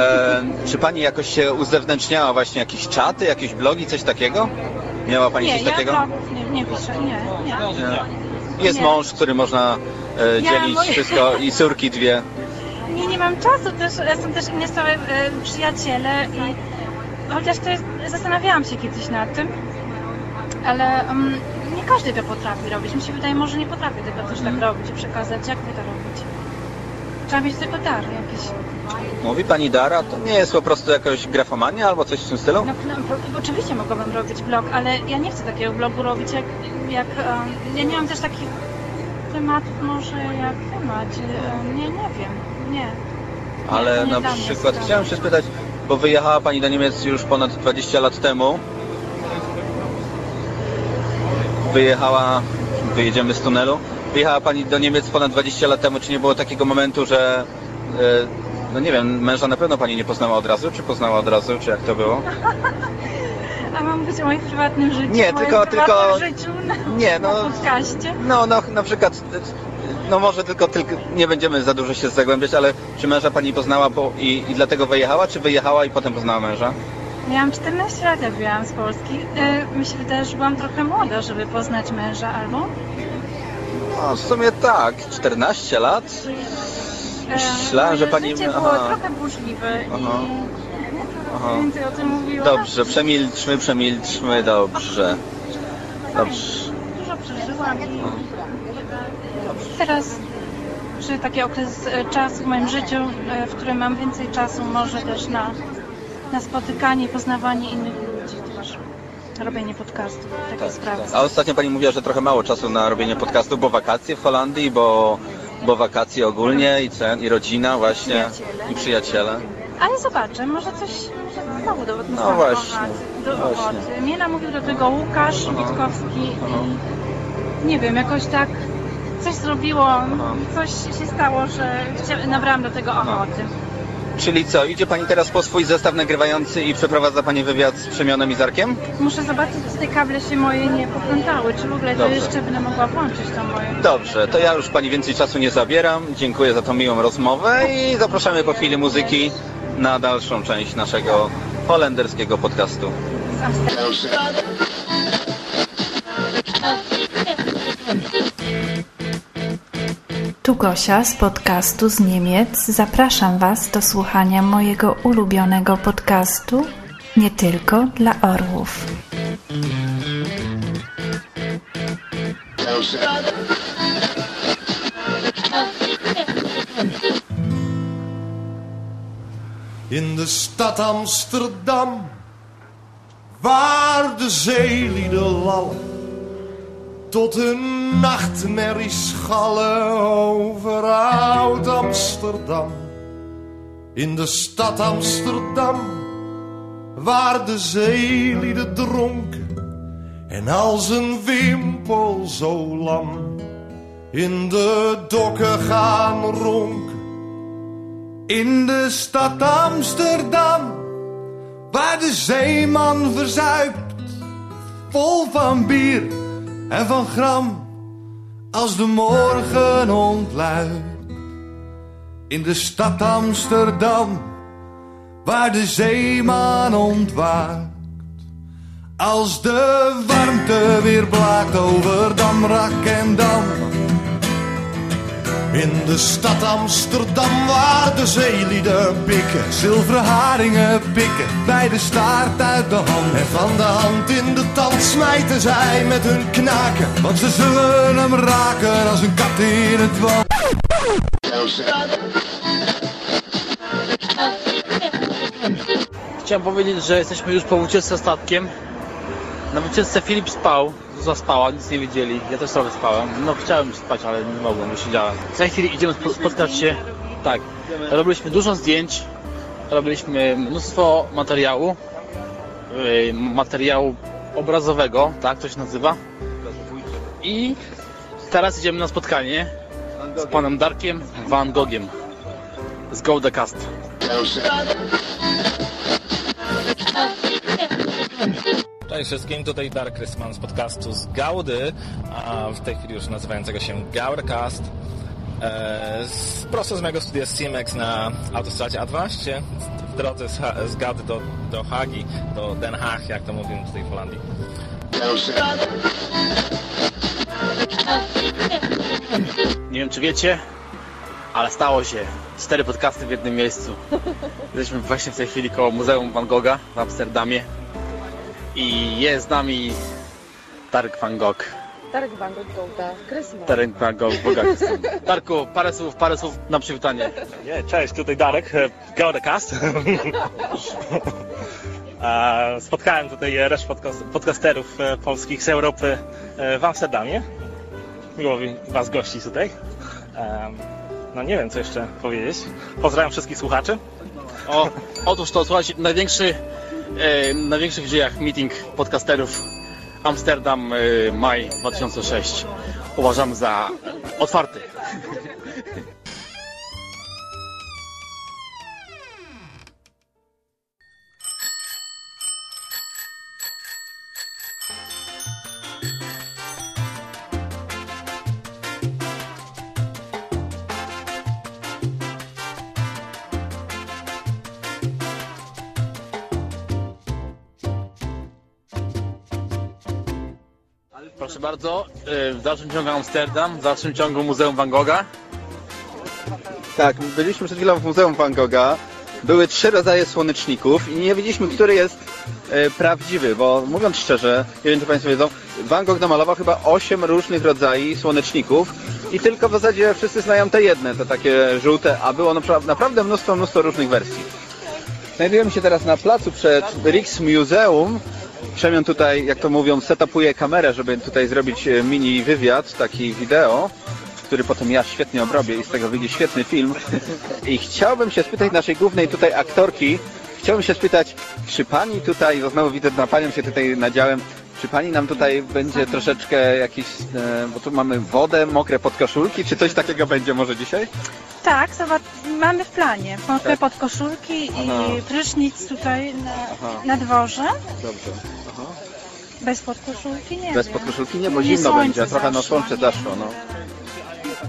czy Pani jakoś się uzewnętrzniała właśnie jakieś czaty, jakieś blogi, coś takiego? Miała Pani nie, coś ja takiego? nie, nie piszę, nie, nie. Nie. Jest Nie. mąż, który można e, Ja, dzielić wszystko i córki dwie. Nie, nie mam czasu, też są też inne stałe e, przyjaciele i chociaż to jest, zastanawiałam się kiedyś nad tym, ale nie każdy to potrafi robić. Mi się wydaje, może nie potrafię tego też tak robić i przekazać, jak wy to robicie. Trzeba mieć tylko dar jakiś. Mówi pani Dara, to nie jest po prostu jakaś grafomania albo coś w tym stylu? No, no, bo- oczywiście mogłabym robić blog, ale ja nie chcę takiego blogu robić jak... jak em, ja nie mam też takich tematów może jak wy macie. Em, Nie, nie wiem. Nie. Ale nie na dla mnie przykład sprawa. chciałem się spytać, bo wyjechała pani do Niemiec już ponad 20 lat temu. Wyjechała, wyjedziemy z tunelu. Wyjechała pani do Niemiec ponad 20 lat temu. Czy nie było takiego momentu, że e, no nie wiem, męża na pewno pani nie poznała od razu, czy poznała od razu, czy jak to było? A mam być o moim prywatnym życiu? Nie, tylko- tylko- życiu na, Nie, no- na podcaście? No, no na przykład, no może tylko, tylko nie będziemy za dużo się zagłębiać, ale czy męża pani poznała po, i, i dlatego wyjechała, czy wyjechała i potem poznała męża? Miałam 14 lat, jak wyjechałam z Polski. E, Mi się wydaje, że byłam trochę młoda, żeby poznać męża, albo? No, w sumie tak, 14 lat. E, Myślałem, że moje pani... życie było aha. trochę burzliwe Aha. Aha. i więcej o tym mówiłam. Dobrze, przemilczmy, przemilczmy, dobrze. Dobrze. Dużo przeżyłam i teraz przy taki okres e, czasu w moim życiu, w którym mam więcej czasu może też na, na spotykanie poznawanie innych ludzi, też robienie podcastów, takie sprawy. A ostatnio pani mówiła, że trochę mało czasu na robienie podcastu, bo wakacje w Holandii, bo, bo wakacje ogólnie i, cen, i rodzina właśnie, Przyjaciele. i przyjaciele. Ale zobaczę, może coś, może znowu do, No właśnie, do właśnie. ochoty. Mnie namówił do tego Łukasz Witkowski i nie wiem, jakoś tak coś zrobiło, coś się stało, że nabrałam do tego ochoty. Czyli co, idzie pani teraz po swój zestaw nagrywający i przeprowadza pani wywiad z Przemionem i Zarkiem? Muszę zobaczyć, czy te kable się moje nie poplątały, czy w ogóle to Dobrze. jeszcze będę mogła włączyć to moje. Dobrze, to ja już pani więcej czasu nie zabieram. Dziękuję za tą miłą rozmowę i zapraszamy po chwili muzyki na dalszą część naszego holenderskiego podcastu. Tu Gosia z podcastu z Niemiec. Zapraszam Was do słuchania mojego ulubionego podcastu nie tylko dla orłów. In de stad Amsterdam, waar de zeelieden lallen, tot hun nachtmerrie schallen over oud Amsterdam. In de stad Amsterdam, waar de zeelieden dronken en als een wimpel zo lam in de dokken gaan ronken. In de stad Amsterdam, waar de zeeman verzuipt, vol van bier en van gram, als de morgen ontluikt. In de stad Amsterdam, waar de zeeman ontwaakt, als de warmte weer blaakt over Damrak en Dam. In de stad Amsterdam waar de zeelieden pikken Zilveren haringen pikken bij de staart uit de hand En van de hand in de tand smijten zij met hun knaken Want ze zullen hem raken als een kat in het wand Chciałem powiedzieć, że jesteśmy już po ucieczce statkiem. Na wycieczce Filip spał, Zuza spała, nic nie wiedzieli. Ja też trochę spałem. No chciałem spać, ale nie mogłem, bo siedziałem. W tej chwili idziemy spo- spotkać się. Tak, robiliśmy dużo zdjęć, robiliśmy mnóstwo materiału, yy, materiału obrazowego, tak to się nazywa. I teraz idziemy na spotkanie z panem Darkiem Van Gogiem z Go The Cast. Cześć wszystkim, tutaj Dark Christman z podcastu z Gaudy, a w tej chwili już nazywającego się Gaudacast. E, z, prosto z mojego studia Simex na autostradzie A12 w drodze z, z Gaudy do, do Hagi, do Den Haag, jak to mówimy tutaj w Holandii. Nie wiem czy wiecie, ale stało się. Cztery podcasty w jednym miejscu. Jesteśmy właśnie w tej chwili koło Muzeum Van Gogha w Amsterdamie. I jest z nami Dark Van Gogh. Darek Van Gogh, Golda, Christmas. Teren go bogaty są. Darku, parę słów, parę słów na przywitanie. Nie, cześć, tutaj Darek, e, Gaudecast. Spotkałem tutaj resztę podcast- podcasterów e, polskich z Europy e, w Amsterdamie. Miło mi Was gościć tutaj. No nie wiem, co jeszcze powiedzieć. Pozdrawiam wszystkich słuchaczy. O, otóż to, słuchajcie, największy, e, największy w dziejach meeting podcasterów Amsterdam, e, maj 2006. Uważam za otwarty. W dalszym ciągu Amsterdam, w dalszym ciągu Muzeum Van Gogha. Tak, byliśmy przed chwilą w Muzeum Van Gogha. Były trzy rodzaje słoneczników i nie wiedzieliśmy, który jest e, prawdziwy, bo mówiąc szczerze, nie wiem czy Państwo wiedzą, Van Gogh namalował chyba osiem różnych rodzajów słoneczników i tylko w zasadzie wszyscy znają te jedne, te takie żółte, a było napra- naprawdę mnóstwo, mnóstwo różnych wersji. Znajdujemy się teraz na placu przed Rijksmuseum. Przemian tutaj, jak to mówią, setupuje kamerę, żeby tutaj zrobić e, mini wywiad, taki wideo, który potem ja świetnie obrobię i z tego wyjdzie świetny film. I chciałbym się spytać naszej głównej tutaj aktorki, chciałbym się spytać, czy pani tutaj, bo znowu widzę na panią się tutaj nadziałem, czy pani nam tutaj będzie troszeczkę jakiś, e, bo tu mamy wodę, mokre podkoszulki, czy coś takiego będzie może dzisiaj? Tak, zobacz, mamy w planie. Mokre Tak. podkoszulki i prysznic tutaj na, na dworze. Dobrze. Bez podkoszulki nie Bez wiem. podkoszulki nie, bo Nie, zimno słońce będzie, trochę no zaszło, słońce nie. zaszło, no.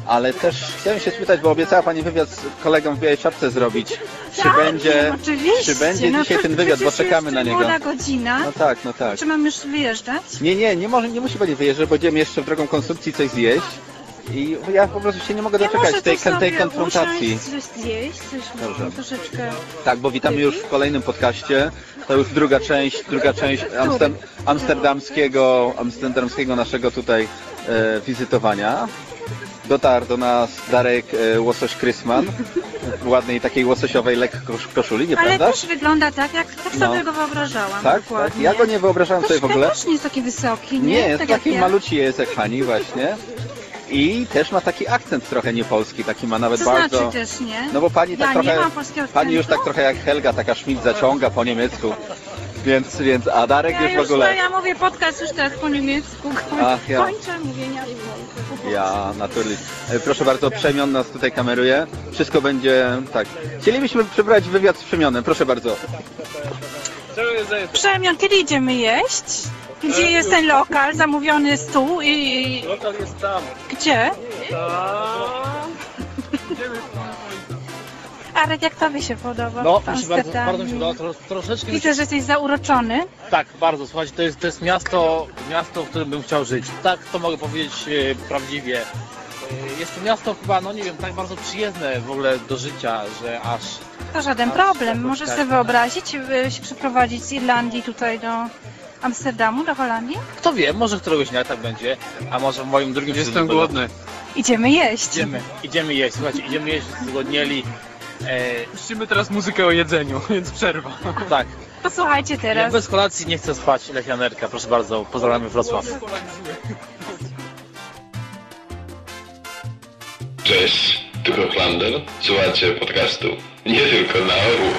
Ale też chciałem się spytać, bo obiecała Pani wywiad z kolegą w białej czapce zrobić. Czy Tak, będzie, oczywiście. czy będzie no dzisiaj to ten wywiad, bo przecież czekamy na niego. młoda godzina. No tak, no tak. Czy mam już wyjeżdżać? Nie, nie, nie, może, nie musi Pani wyjeżdżać, bo będziemy jeszcze w drogą konsumpcji coś zjeść. I ja po prostu się nie mogę Ja doczekać muszę tej, tej konfrontacji. coś zjeść, coś Dobrze. troszeczkę... Tak, bo witamy już w kolejnym podcaście. To już druga część, druga część Amster, amsterdamskiego, amsterdamskiego naszego tutaj e, wizytowania. Dotarł do nas Darek e, Łosoś Krysman w ładnej takiej łososiowej lekko koszuli, Ale nieprawdaż? też wygląda tak, jak tak No. sobie go wyobrażałam. Tak, tak. dokładnie. Ja go nie wyobrażałem sobie w ogóle. też nie jest taki wysoki, nie? Nie, jest tak taki ja. maluci jest jak pani właśnie. I też ma taki akcent trochę niepolski, taki ma nawet To bardzo... znaczy też, nie? No bo pani tak ja trochę... nie mam polskiego Pani już tak trochę jak Helga, taka Schmidt zaciąga po niemiecku. Więc, więc, a Darek Ja już w już, ogóle... no, ja mówię podcast już teraz po niemiecku. Koń, Ach, ja. Kończę mówienia po polsku. Ja, naturalnie. E, Proszę bardzo, Przemion nas tutaj kameruje. Wszystko będzie tak. Chcielibyśmy przebrać wywiad z Przemionem, proszę bardzo. Przemian, kiedy idziemy jeść? Gdzie jest ten lokal, zamówiony stół i... Lokal jest tam. Gdzie? Arek, jak tobie się podoba No, proszę bardzo, bardzo mi się podoba, tro, troszeczkę... Widzę, że jesteś zauroczony. Tak, bardzo. Słuchajcie, to jest, to jest miasto, miasto, w którym bym chciał żyć. Tak, to mogę powiedzieć e, prawdziwie. E, Jest to miasto chyba, no nie wiem, tak bardzo przyjemne w ogóle do życia, że aż... To żaden aż problem. Możesz tak- sobie wyobrazić, y, się przeprowadzić z Irlandii tutaj do Amsterdamu, do Holandii? Kto wie, może któregoś dnia tak będzie, a może w moim drugim Jestem sezonie głodny. Idziemy jeść. Idziemy, idziemy jeść, słuchajcie, idziemy jeść, zgodnieli. E, Puścimy teraz muzykę o jedzeniu, więc przerwa. tak. Posłuchajcie Jak teraz. bez kolacji nie chcę spać, Lechianerka, proszę bardzo, pozdrawiamy Wrocław. Cześć, tu. Słuchajcie podcastu nie tylko dla orłów.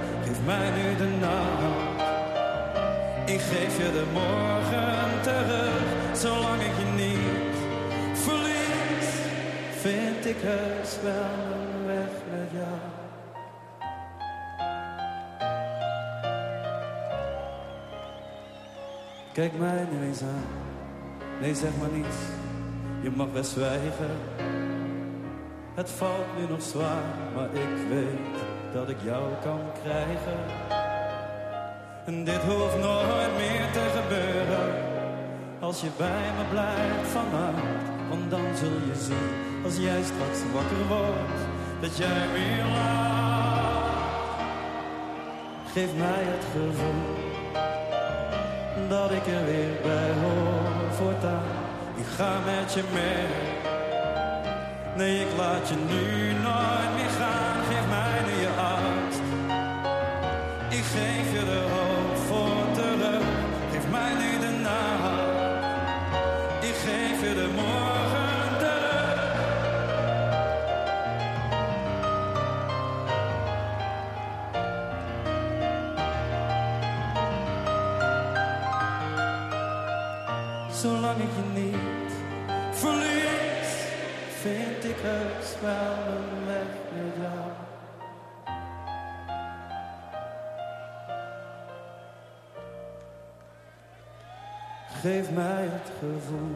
Geef mij nu de nacht. Ik geef je de morgen terug. Zolang ik je niet verlies, vind ik heus wel weg met jou. Kijk mij nu eens aan. Nee, zeg maar niets. Je mag best zwijgen. Het valt nu nog zwaar, maar ik weet dat ik jou kan krijgen. En dit hoeft nooit meer te gebeuren. Als je bij me blijft vannacht, want dan zul je zien. Als jij straks wakker wordt, dat jij weer lacht. Geef mij het gevoel dat ik er weer bij hoor voortaan. Ik ga met je mee. Nee, ik laat je nu nooit meer Geef mij het gevoel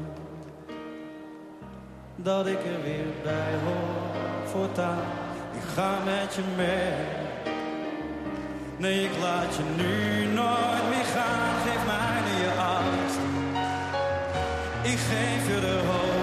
dat ik er weer bij hoor voortaan. Ik ga met je mee. Nee, ik laat je nu nooit meer gaan. Geef mij je angst. Ik geef je de hoop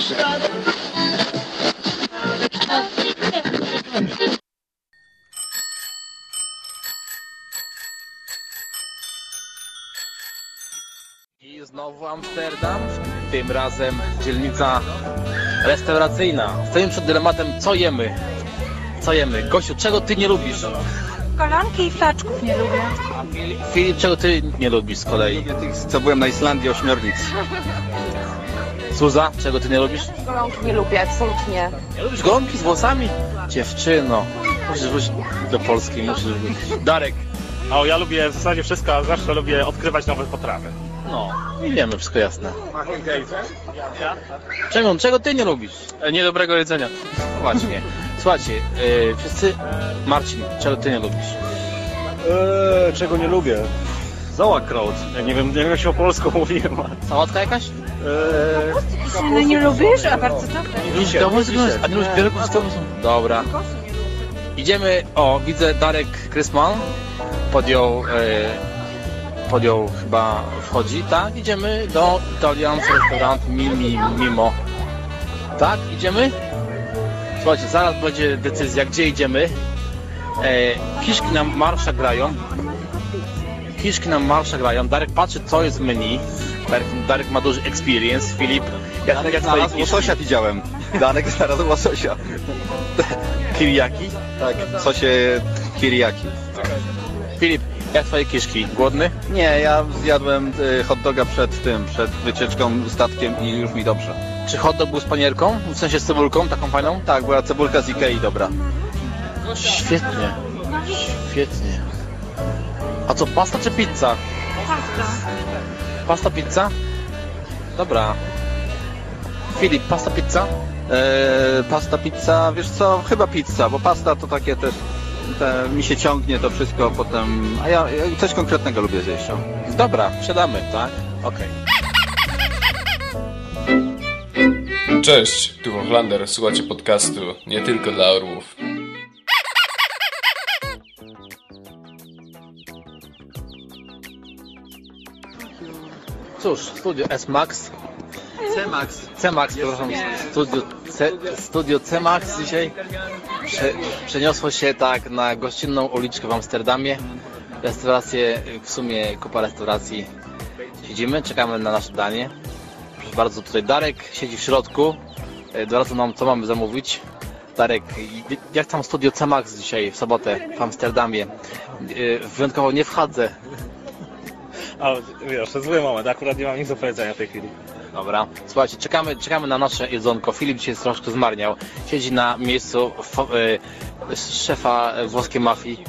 I znowu Amsterdam, tym razem dzielnica restauracyjna. Stoimy przed dylematem, co jemy? Co jemy? Gosiu, czego ty nie lubisz? Kolanki i flaczków nie lubię. Filip, czego ty nie lubisz z kolei? Co byłem na Islandii, ośmiornic. Suza, czego ty nie lubisz? Golonki nie lubię, absolutnie. Nie lubisz golonki z włosami? Dziewczyno, musisz wrócić do Polski, musisz wrócić. Darek, O, ja lubię w zasadzie wszystko, a zawsze lubię odkrywać nowe potrawy. no, i wiemy, wszystko jasne. Czego, czego ty nie lubisz? Niedobrego jedzenia. No właśnie. Słuchajcie, yy, wszyscy... Marcin, czego ty nie lubisz? Eee, czego nie lubię? Sauerkraut. Ja nie wiem, jak się po polsku mówiłem. Sałatka jakaś? Eee, nie lubisz? A bardzo dobre. Dobre A biurków z tobą? Dobra. Idziemy, o, widzę Darek Krysman podjął, e, podjął chyba, wchodzi, tak? Idziemy do Italian Restaurant Mimi Mimo. Tak? Idziemy? Słuchajcie, zaraz będzie decyzja, gdzie idziemy. E, kiszki nam marsza grają. Kiszki nam marsza grają. Darek patrzy, co jest w menu. Darek, Darek ma duży experience. Filip, jak, Darek jak znalazł łososia widziałem. Darek znalazł łososia. Kiriaki? Tak, w sosie kiriaki. Filip, jak twoje kiszki? Głodny? Nie, ja zjadłem y, hot doga przed tym, przed wycieczką statkiem i już mi dobrze. Czy hot dog był z panierką? W sensie z cebulką, taką fajną? Tak, była cebulka z Ikei, dobra. Świetnie. Świetnie. A co, pasta czy pizza? Pasta. Pasta, pizza? Dobra. Filip, pasta, pizza? Eee, pasta, pizza, wiesz co, chyba pizza, bo pasta to takie też, te, mi się ciągnie to wszystko potem, a ja, ja coś konkretnego lubię zjeść. Dobra, wsiadamy, tak? Okej. Cześć, tu Wochlander, słuchacie podcastu nie tylko dla orłów. Cóż, studio S-Max. C-Max. C-Max, przepraszam. Studio, C, studio C-Max dzisiaj prze, przeniosło się tak na gościnną uliczkę w Amsterdamie. Restauracje, w sumie kupa restauracji. Siedzimy, czekamy na nasze danie. Proszę bardzo, tutaj Darek siedzi w środku. E, Doradzą nam, co mamy zamówić. Darek, jak tam studio C-Max dzisiaj w sobotę w Amsterdamie? E, Wyjątkowo nie wchodzę. O, wiesz, zły moment, akurat nie mam nic do powiedzenia w tej chwili. Dobra, słuchajcie, czekamy, czekamy na nasze jedzonko. Filip dzisiaj jest troszkę zmarniał. Siedzi na miejscu fo, e, szefa włoskiej mafii.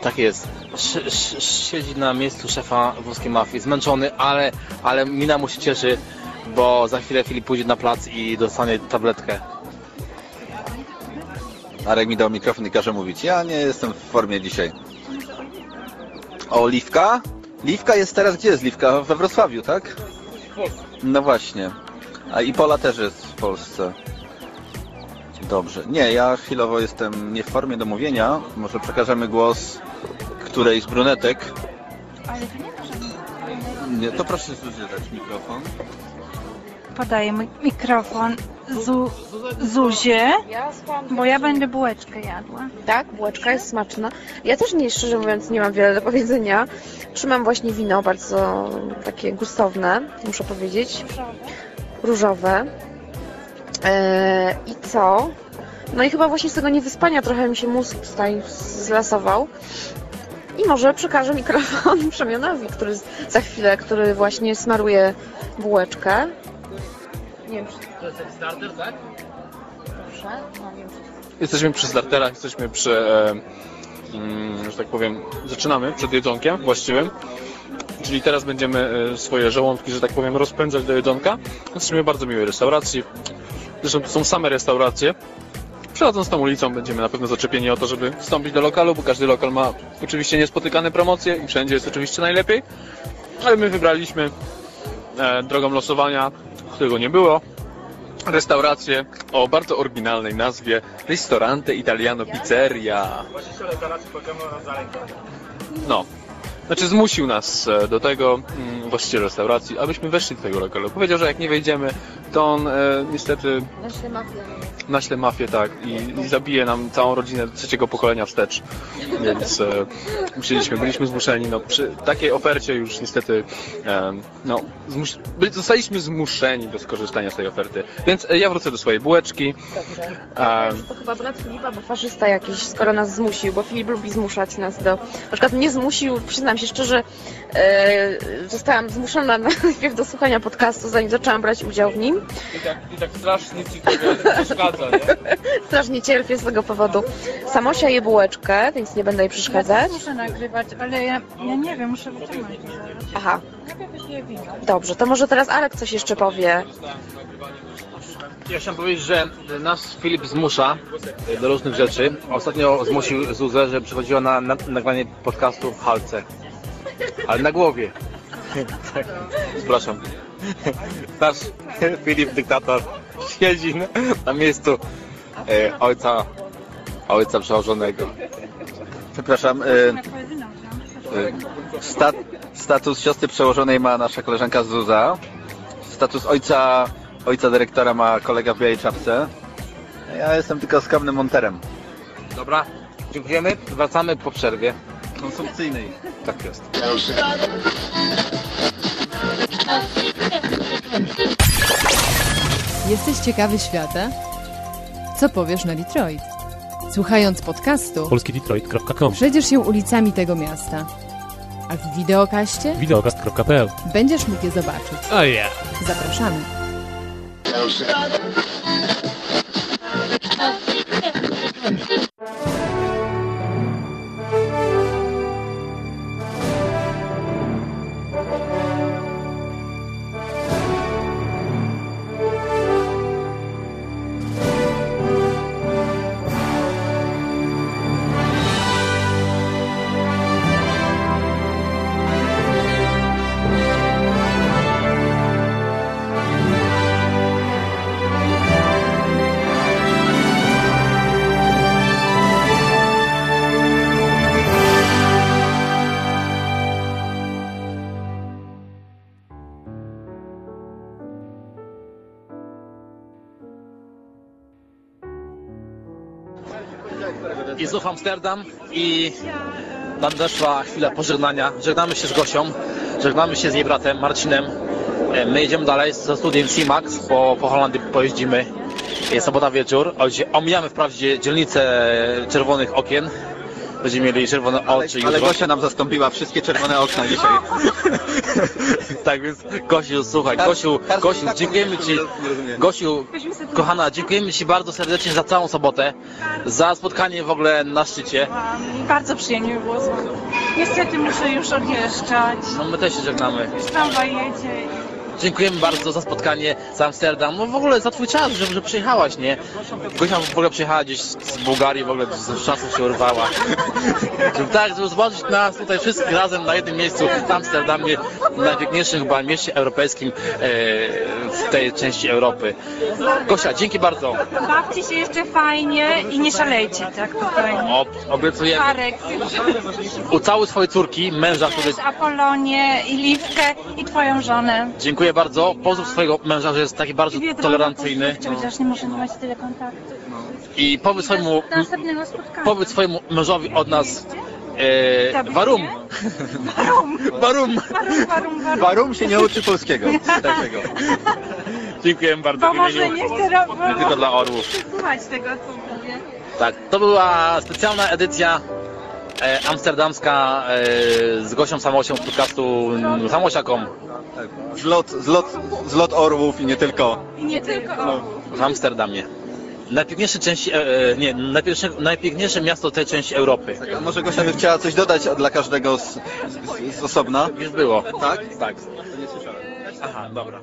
Tak jest. Sz, sz, siedzi na miejscu szefa włoskiej mafii. Zmęczony, ale, ale mina mu się cieszy, bo za chwilę Filip pójdzie na plac i dostanie tabletkę. Arek mi dał mikrofon i każe mówić. Ja nie jestem w formie dzisiaj. O, Liwka? Jest teraz, gdzie jest Liwka? We Wrocławiu, tak? No właśnie. A i Pola też jest w Polsce. Dobrze. Nie, ja chwilowo jestem nie w formie do mówienia. Może przekażemy głos którejś z brunetek. Ale to nie. Nie, to proszę Zuzie dać mikrofon. Podaję mi- mikrofon Zu, Zuzie, bo ja będę bułeczkę jadła. Tak, bułeczka jest smaczna. Ja też nie, szczerze mówiąc, nie mam wiele do powiedzenia. Trzymam właśnie wino, bardzo takie gustowne, muszę powiedzieć. Różowe. Eee, I co? No i chyba właśnie z tego niewyspania trochę mi się mózg tutaj zlasował. I może przekażę mikrofon Przemionowi, który za chwilę, który właśnie smaruje bułeczkę. Nie wiem, czy To jest starter, tak? proszę. No, nie wiem, czy Jesteśmy przy starterach, jesteśmy przy, e, mm, że tak powiem, zaczynamy przed jedzonkiem właściwym. Czyli teraz będziemy e, swoje żołądki, że tak powiem, rozpędzać do jedzonka. Jesteśmy w bardzo miłej restauracji. Zresztą to są same restauracje. Przechodząc tą ulicą będziemy na pewno zaczepieni o to, żeby wstąpić do lokalu, bo każdy lokal ma oczywiście niespotykane promocje i wszędzie jest oczywiście najlepiej. Ale my wybraliśmy e, drogą losowania, którego nie było, restaurację o bardzo oryginalnej nazwie Ristorante Italiano Pizzeria. No. Znaczy zmusił nas e, do tego mm, właściciel restauracji, abyśmy weszli do tego lokalu. Powiedział, że jak nie wejdziemy, to on e, niestety mafia. Naśle mafię, tak, i, i zabije nam całą rodzinę trzeciego pokolenia wstecz. Więc e, musieliśmy, byliśmy zmuszeni, no przy takiej ofercie już niestety, e, no, zmus, zostaliśmy zmuszeni do skorzystania z tej oferty. Więc e, ja wrócę do swojej bułeczki. Dobrze. E, To chyba brat Filipa, bo faszysta jakiś, skoro nas zmusił, bo Filip lubi zmuszać nas do... Na przykład mnie zmusił, przyznam się szczerze, zostałam zmuszona najpierw do słuchania podcastu, zanim zaczęłam brać udział w nim. I tak, i tak strasznie ci przeszkadza, nie? Strasznie cierpię z tego powodu. Samosia je bułeczkę, więc nie będę jej Ja przeszkadzać. też muszę nagrywać, ale ja, ja nie wiem, muszę zaraz. Aha, dobrze, to może teraz Arek coś jeszcze powie. Ja chciałem powiedzieć, że nas Filip zmusza do różnych rzeczy. Ostatnio zmusił Zuzę, że przychodziła na, na nagranie podcastu w Halce. Ale na głowie. Tak. Przepraszam. Nasz Filip dyktator siedzi na, na miejscu e, ojca, ojca przełożonego. Przepraszam, e, e, sta, status siostry przełożonej ma nasza koleżanka Zuza. Status ojca, ojca dyrektora ma kolega w białej czapce. Ja jestem tylko skromnym monterem. Dobra, dziękujemy. Wracamy po przerwie. Konsumpcyjnej. Tak jest. Jesteś ciekawy świata? Co powiesz na Detroit? Słuchając podcastu, polskidetroit.com przejdziesz się ulicami tego miasta. A w wideokaście wideokast.pl będziesz mógł je zobaczyć. Oh yeah. Zapraszamy. Amsterdam i nadeszła chwila pożegnania. Żegnamy się z Gosią, żegnamy się z jej bratem Marcinem. E, My jedziemy dalej ze studiem C-Max, po, po Holandii pojeździmy. Jest sobota wieczór, omijamy wprawdzie dzielnicę czerwonych okien. Będziemy mieli czerwone oczy Ale jutro. Gosia nam zastąpiła wszystkie czerwone okna dzisiaj. Tak więc Gosiu, słuchaj, Gosiu, Gosiu, dziękujemy Ci, Gosiu, kochana, dziękujemy Ci bardzo serdecznie za całą sobotę, za spotkanie w ogóle na szczycie. Bardzo przyjemnie było z wami. Niestety muszę już odjeżdżać. No my też się żegnamy. Już tramwaj jedzie. Dziękujemy bardzo za spotkanie z Amsterdam, no w ogóle za Twój czas, że, że przyjechałaś, nie? Gosia w ogóle przyjechała gdzieś z Bułgarii, w ogóle z czasów się urwała. Tak, żeby zobaczyć nas tutaj wszystkich razem na jednym miejscu w Amsterdamie, najpiękniejszym chyba mieście europejskim e, w tej części Europy. Gosia, dzięki bardzo. Bawcie się jeszcze fajnie i nie szalejcie tak tutaj. O, obiecujemy. Marek, Ucałuj swojej córki, męża, który... Apolonię i Liwkę i twoją żonę. Dziękuję bardzo. Pozdrów swojego męża, że jest taki bardzo tolerancyjny. Chociaż nie możemy mieć tyle kontaktu. I powiedz swojemu, Następnego spotkania. powiedz swojemu mężowi od nas e, warum. Warum. Warum. Warum, warum, warum. Warum się nie uczy polskiego. Dlaczego? Dziękuję bardzo. Bo w może imieniu- nie chcę robić. Tylko dla orłów. Słuchać tego, co mówię. Tak, to była specjalna edycja amsterdamska e, z Gosią Samosią z podcastu Samosiakom Zlot, zlot, zlot orłów i nie tylko. I nie tylko No. w Amsterdamie. Najpiękniejsze części, e, e, nie, najpiękniejsze, najpiękniejsze miasto tej części Europy. A może Gosia by chciała coś dodać dla każdego z, z, z osobna? Już było. Tak? Tak. Aha, dobra.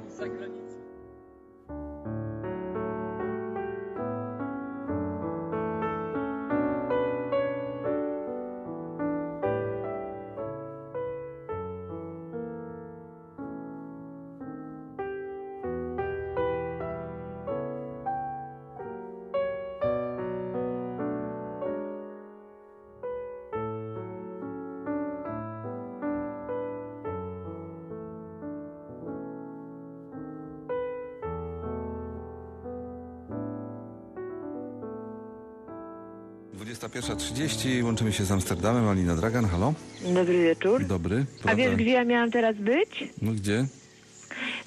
Pierwsza 30, łączymy się z Amsterdamem. Alina Dragan, halo? Dobry wieczór. Dobry. A Prawda? wiesz, gdzie ja miałam teraz być? No gdzie?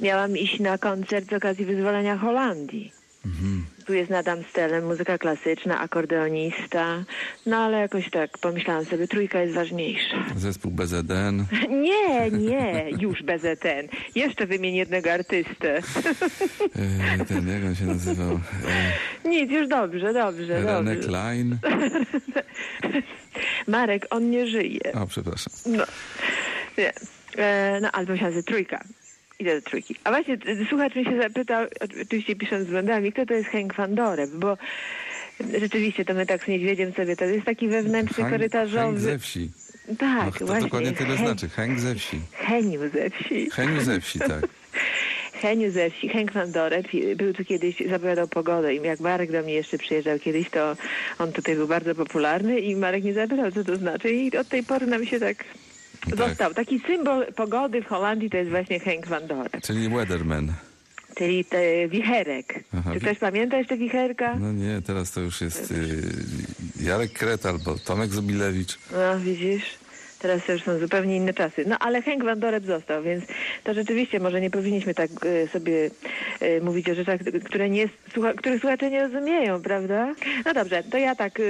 Miałam iść na koncert z okazji wyzwolenia Holandii. Mhm. Tu jest nad Amstelem muzyka klasyczna, akordeonista. No ale jakoś tak pomyślałam sobie, trójka jest ważniejsza. Zespół BZN. Nie, nie, już BZN. Jeszcze wymień jednego artystę. E, ten, jak on się nazywał? E, Nic, już dobrze, dobrze, René dobrze. Klein. Marek, on nie żyje. O, przepraszam. No, nie. E, no ale myślałam, że trójka. Idę do trójki. A właśnie y, słuchacz mnie się zapytał, oczywiście pisząc z błędami, kto to jest Henk van Dorep, bo rzeczywiście to my tak z niedźwiedziem sobie, to jest taki wewnętrzny, Hank, Hank korytarzowy... ze wsi. Tak, No, to właśnie. dokładnie tyle Hen- znaczy. Hank ze wsi. Heniu ze wsi. Heniu ze wsi, tak. Heniu ze wsi, Henk van Dorep był tu kiedyś, zapowiadał pogodę i jak Marek do mnie jeszcze przyjeżdżał kiedyś, to on tutaj był bardzo popularny i Marek nie zapytał, co to znaczy i od tej pory nam się tak został. Taki symbol pogody w Holandii to jest właśnie Henk van Dorep, Czyli Weatherman. czyli te wicherek. Aha, Czy ktoś pamięta jeszcze wicherka? No nie, teraz to już jest y, Jarek Kret albo Tomek Zubilewicz. No widzisz, teraz to już są zupełnie inne czasy. No ale Henk Van Dorep został, więc to rzeczywiście może nie powinniśmy tak e, sobie e, mówić o rzeczach, które nie, słucha, których słuchacze nie rozumieją, prawda? No dobrze, to ja tak... e,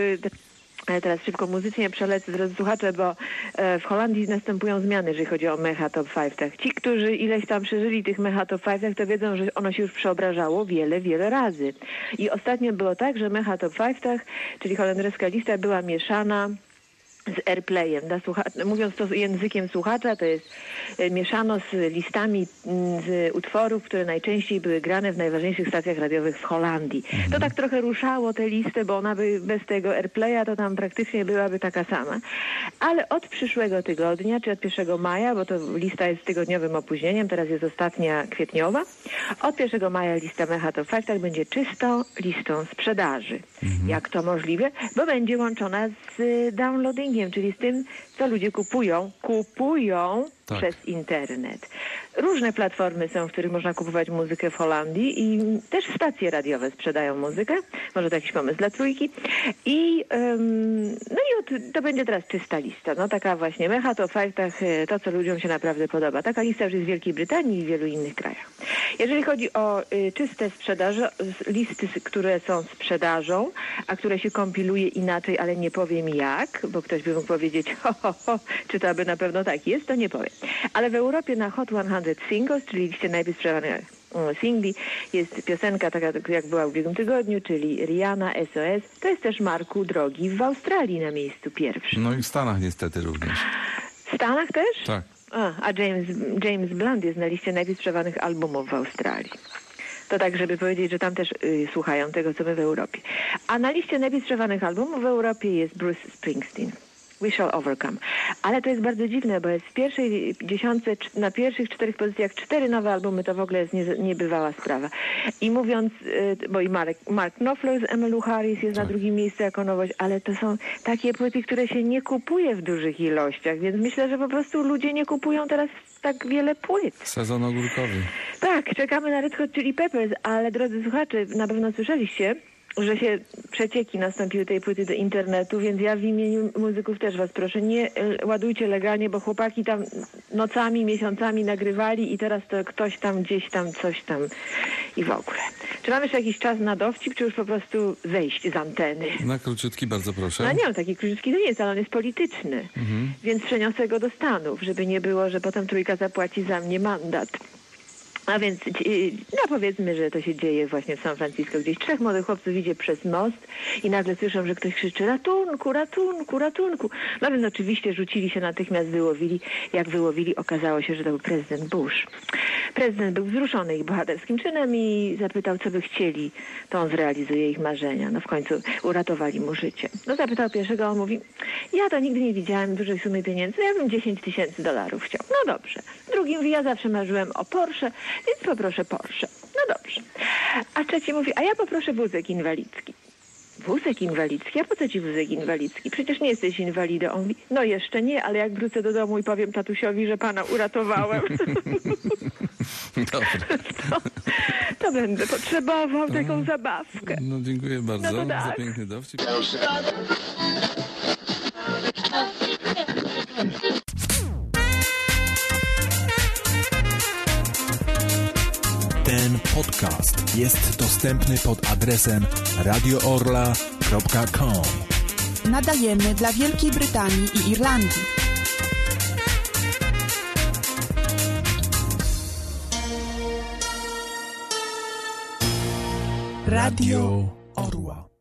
Teraz szybko muzycznie przelecę, drodzy słuchacze, bo e, w Holandii następują zmiany, jeżeli chodzi o mecha top 5. Tak. Ci, którzy ileś tam przeżyli tych mecha top 5, to wiedzą, że ono się już przeobrażało wiele, wiele razy. I ostatnio było tak, że mecha top 5, czyli holenderska lista była mieszana z airplayem. Mówiąc to językiem słuchacza, to jest e, mieszano z listami mm, z utworów, które najczęściej były grane w najważniejszych stacjach radiowych w Holandii. To tak trochę ruszało tę listę, bo ona by bez tego airplaya to tam praktycznie byłaby taka sama. Ale od przyszłego tygodnia, czy od 1 maja, bo to lista jest z tygodniowym opóźnieniem, teraz jest ostatnia kwietniowa, od 1 maja lista Mecha Top 5 tak będzie czystą listą sprzedaży. Jak to możliwe? Bo będzie łączona z y, downloadingiem streamingiem, czyli z tym, co ludzie kupują, kupują Tak. przez internet. Różne platformy są, w których można kupować muzykę w Holandii i też stacje radiowe sprzedają muzykę. Może to jakiś pomysł dla trójki. I, em, no i od, to będzie teraz czysta lista. No taka właśnie mecha to faktach, e, to co ludziom się naprawdę podoba. Taka lista już jest w Wielkiej Brytanii i w wielu innych krajach. Jeżeli chodzi o y, czyste sprzedaże, listy, które są sprzedażą, a które się kompiluje inaczej, ale nie powiem jak, bo ktoś by mógł powiedzieć, ho, ho, ho, czy to aby na pewno tak jest, to nie powiem. Ale w Europie na Hot 100 Singles, czyli liście najpierw sprzedawanych mm, singli, jest piosenka taka jak była w ubiegłym tygodniu, czyli Rihanna SOS. To jest też Marku Drogi w Australii na miejscu pierwszym. No i w Stanach niestety również. W Stanach też? Tak. A, a James, James Blunt jest na liście najpierw sprzedawanych albumów w Australii. To tak, żeby powiedzieć, że tam też y, słuchają tego, co my w Europie. A na liście najpierw sprzedawanych albumów w Europie jest Bruce Springsteen. We Shall Overcome. Ale to jest bardzo dziwne, bo jest w pierwszej dziesiątce, na pierwszych czterech pozycjach cztery nowe albumy, to w ogóle jest nie, niebywała sprawa. I mówiąc, y, bo i Mark, Mark Knopfler z Emmylou Harris jest na drugim miejscu jako nowość, ale to są takie płyty, które się nie kupuje w dużych ilościach, więc myślę, że po prostu ludzie nie kupują teraz tak wiele płyt. Sezon ogórkowy. Tak, czekamy na Red Hot Chili Peppers, ale drodzy słuchacze, na pewno słyszeliście, że się przecieki nastąpiły tej płyty do internetu, więc ja w imieniu muzyków też was proszę, nie y, ładujcie legalnie, bo chłopaki tam nocami, miesiącami nagrywali i teraz to ktoś tam gdzieś tam coś tam i w ogóle. Czy mamy jeszcze jakiś czas na dowcip, czy już po prostu zejść z anteny? Na króciutki bardzo proszę. No nie, on taki króciutki to nie jest, ale on jest polityczny. Mhm. Więc przeniosę go do Stanów, żeby nie było, że potem trójka zapłaci za mnie mandat. A więc no powiedzmy, że to się dzieje właśnie w San Francisco. Gdzieś trzech młodych chłopców idzie przez most i nagle słyszą, że ktoś krzyczy ratunku, ratunku, ratunku. No więc oczywiście rzucili się natychmiast, wyłowili. Jak wyłowili, okazało się, że to był prezydent Bush. Prezydent był wzruszony ich bohaterskim czynem i zapytał, co by chcieli, to on zrealizuje ich marzenia. No w końcu uratowali mu życie. No zapytał pierwszego, on mówi, ja to nigdy nie widziałem dużej sumy pieniędzy, ja bym 10 tysięcy dolarów chciał. No dobrze. Drugi mówi, ja zawsze marzyłem o Porsche, więc poproszę Porsche. No dobrze. A trzeci mówi, a ja poproszę wózek inwalidzki. Wózek inwalidzki? A po co ci wózek inwalidzki? Przecież nie jesteś inwalidą. On mówi, no jeszcze nie, ale jak wrócę do domu i powiem tatusiowi, że pana uratowałem, Dobra. to będę potrzebował taką zabawkę. No dziękuję bardzo No to tak. za piękny dowcip. Ten podcast jest dostępny pod adresem radioorla.com. Nadajemy dla Wielkiej Brytanii i Irlandii. Radio Orła.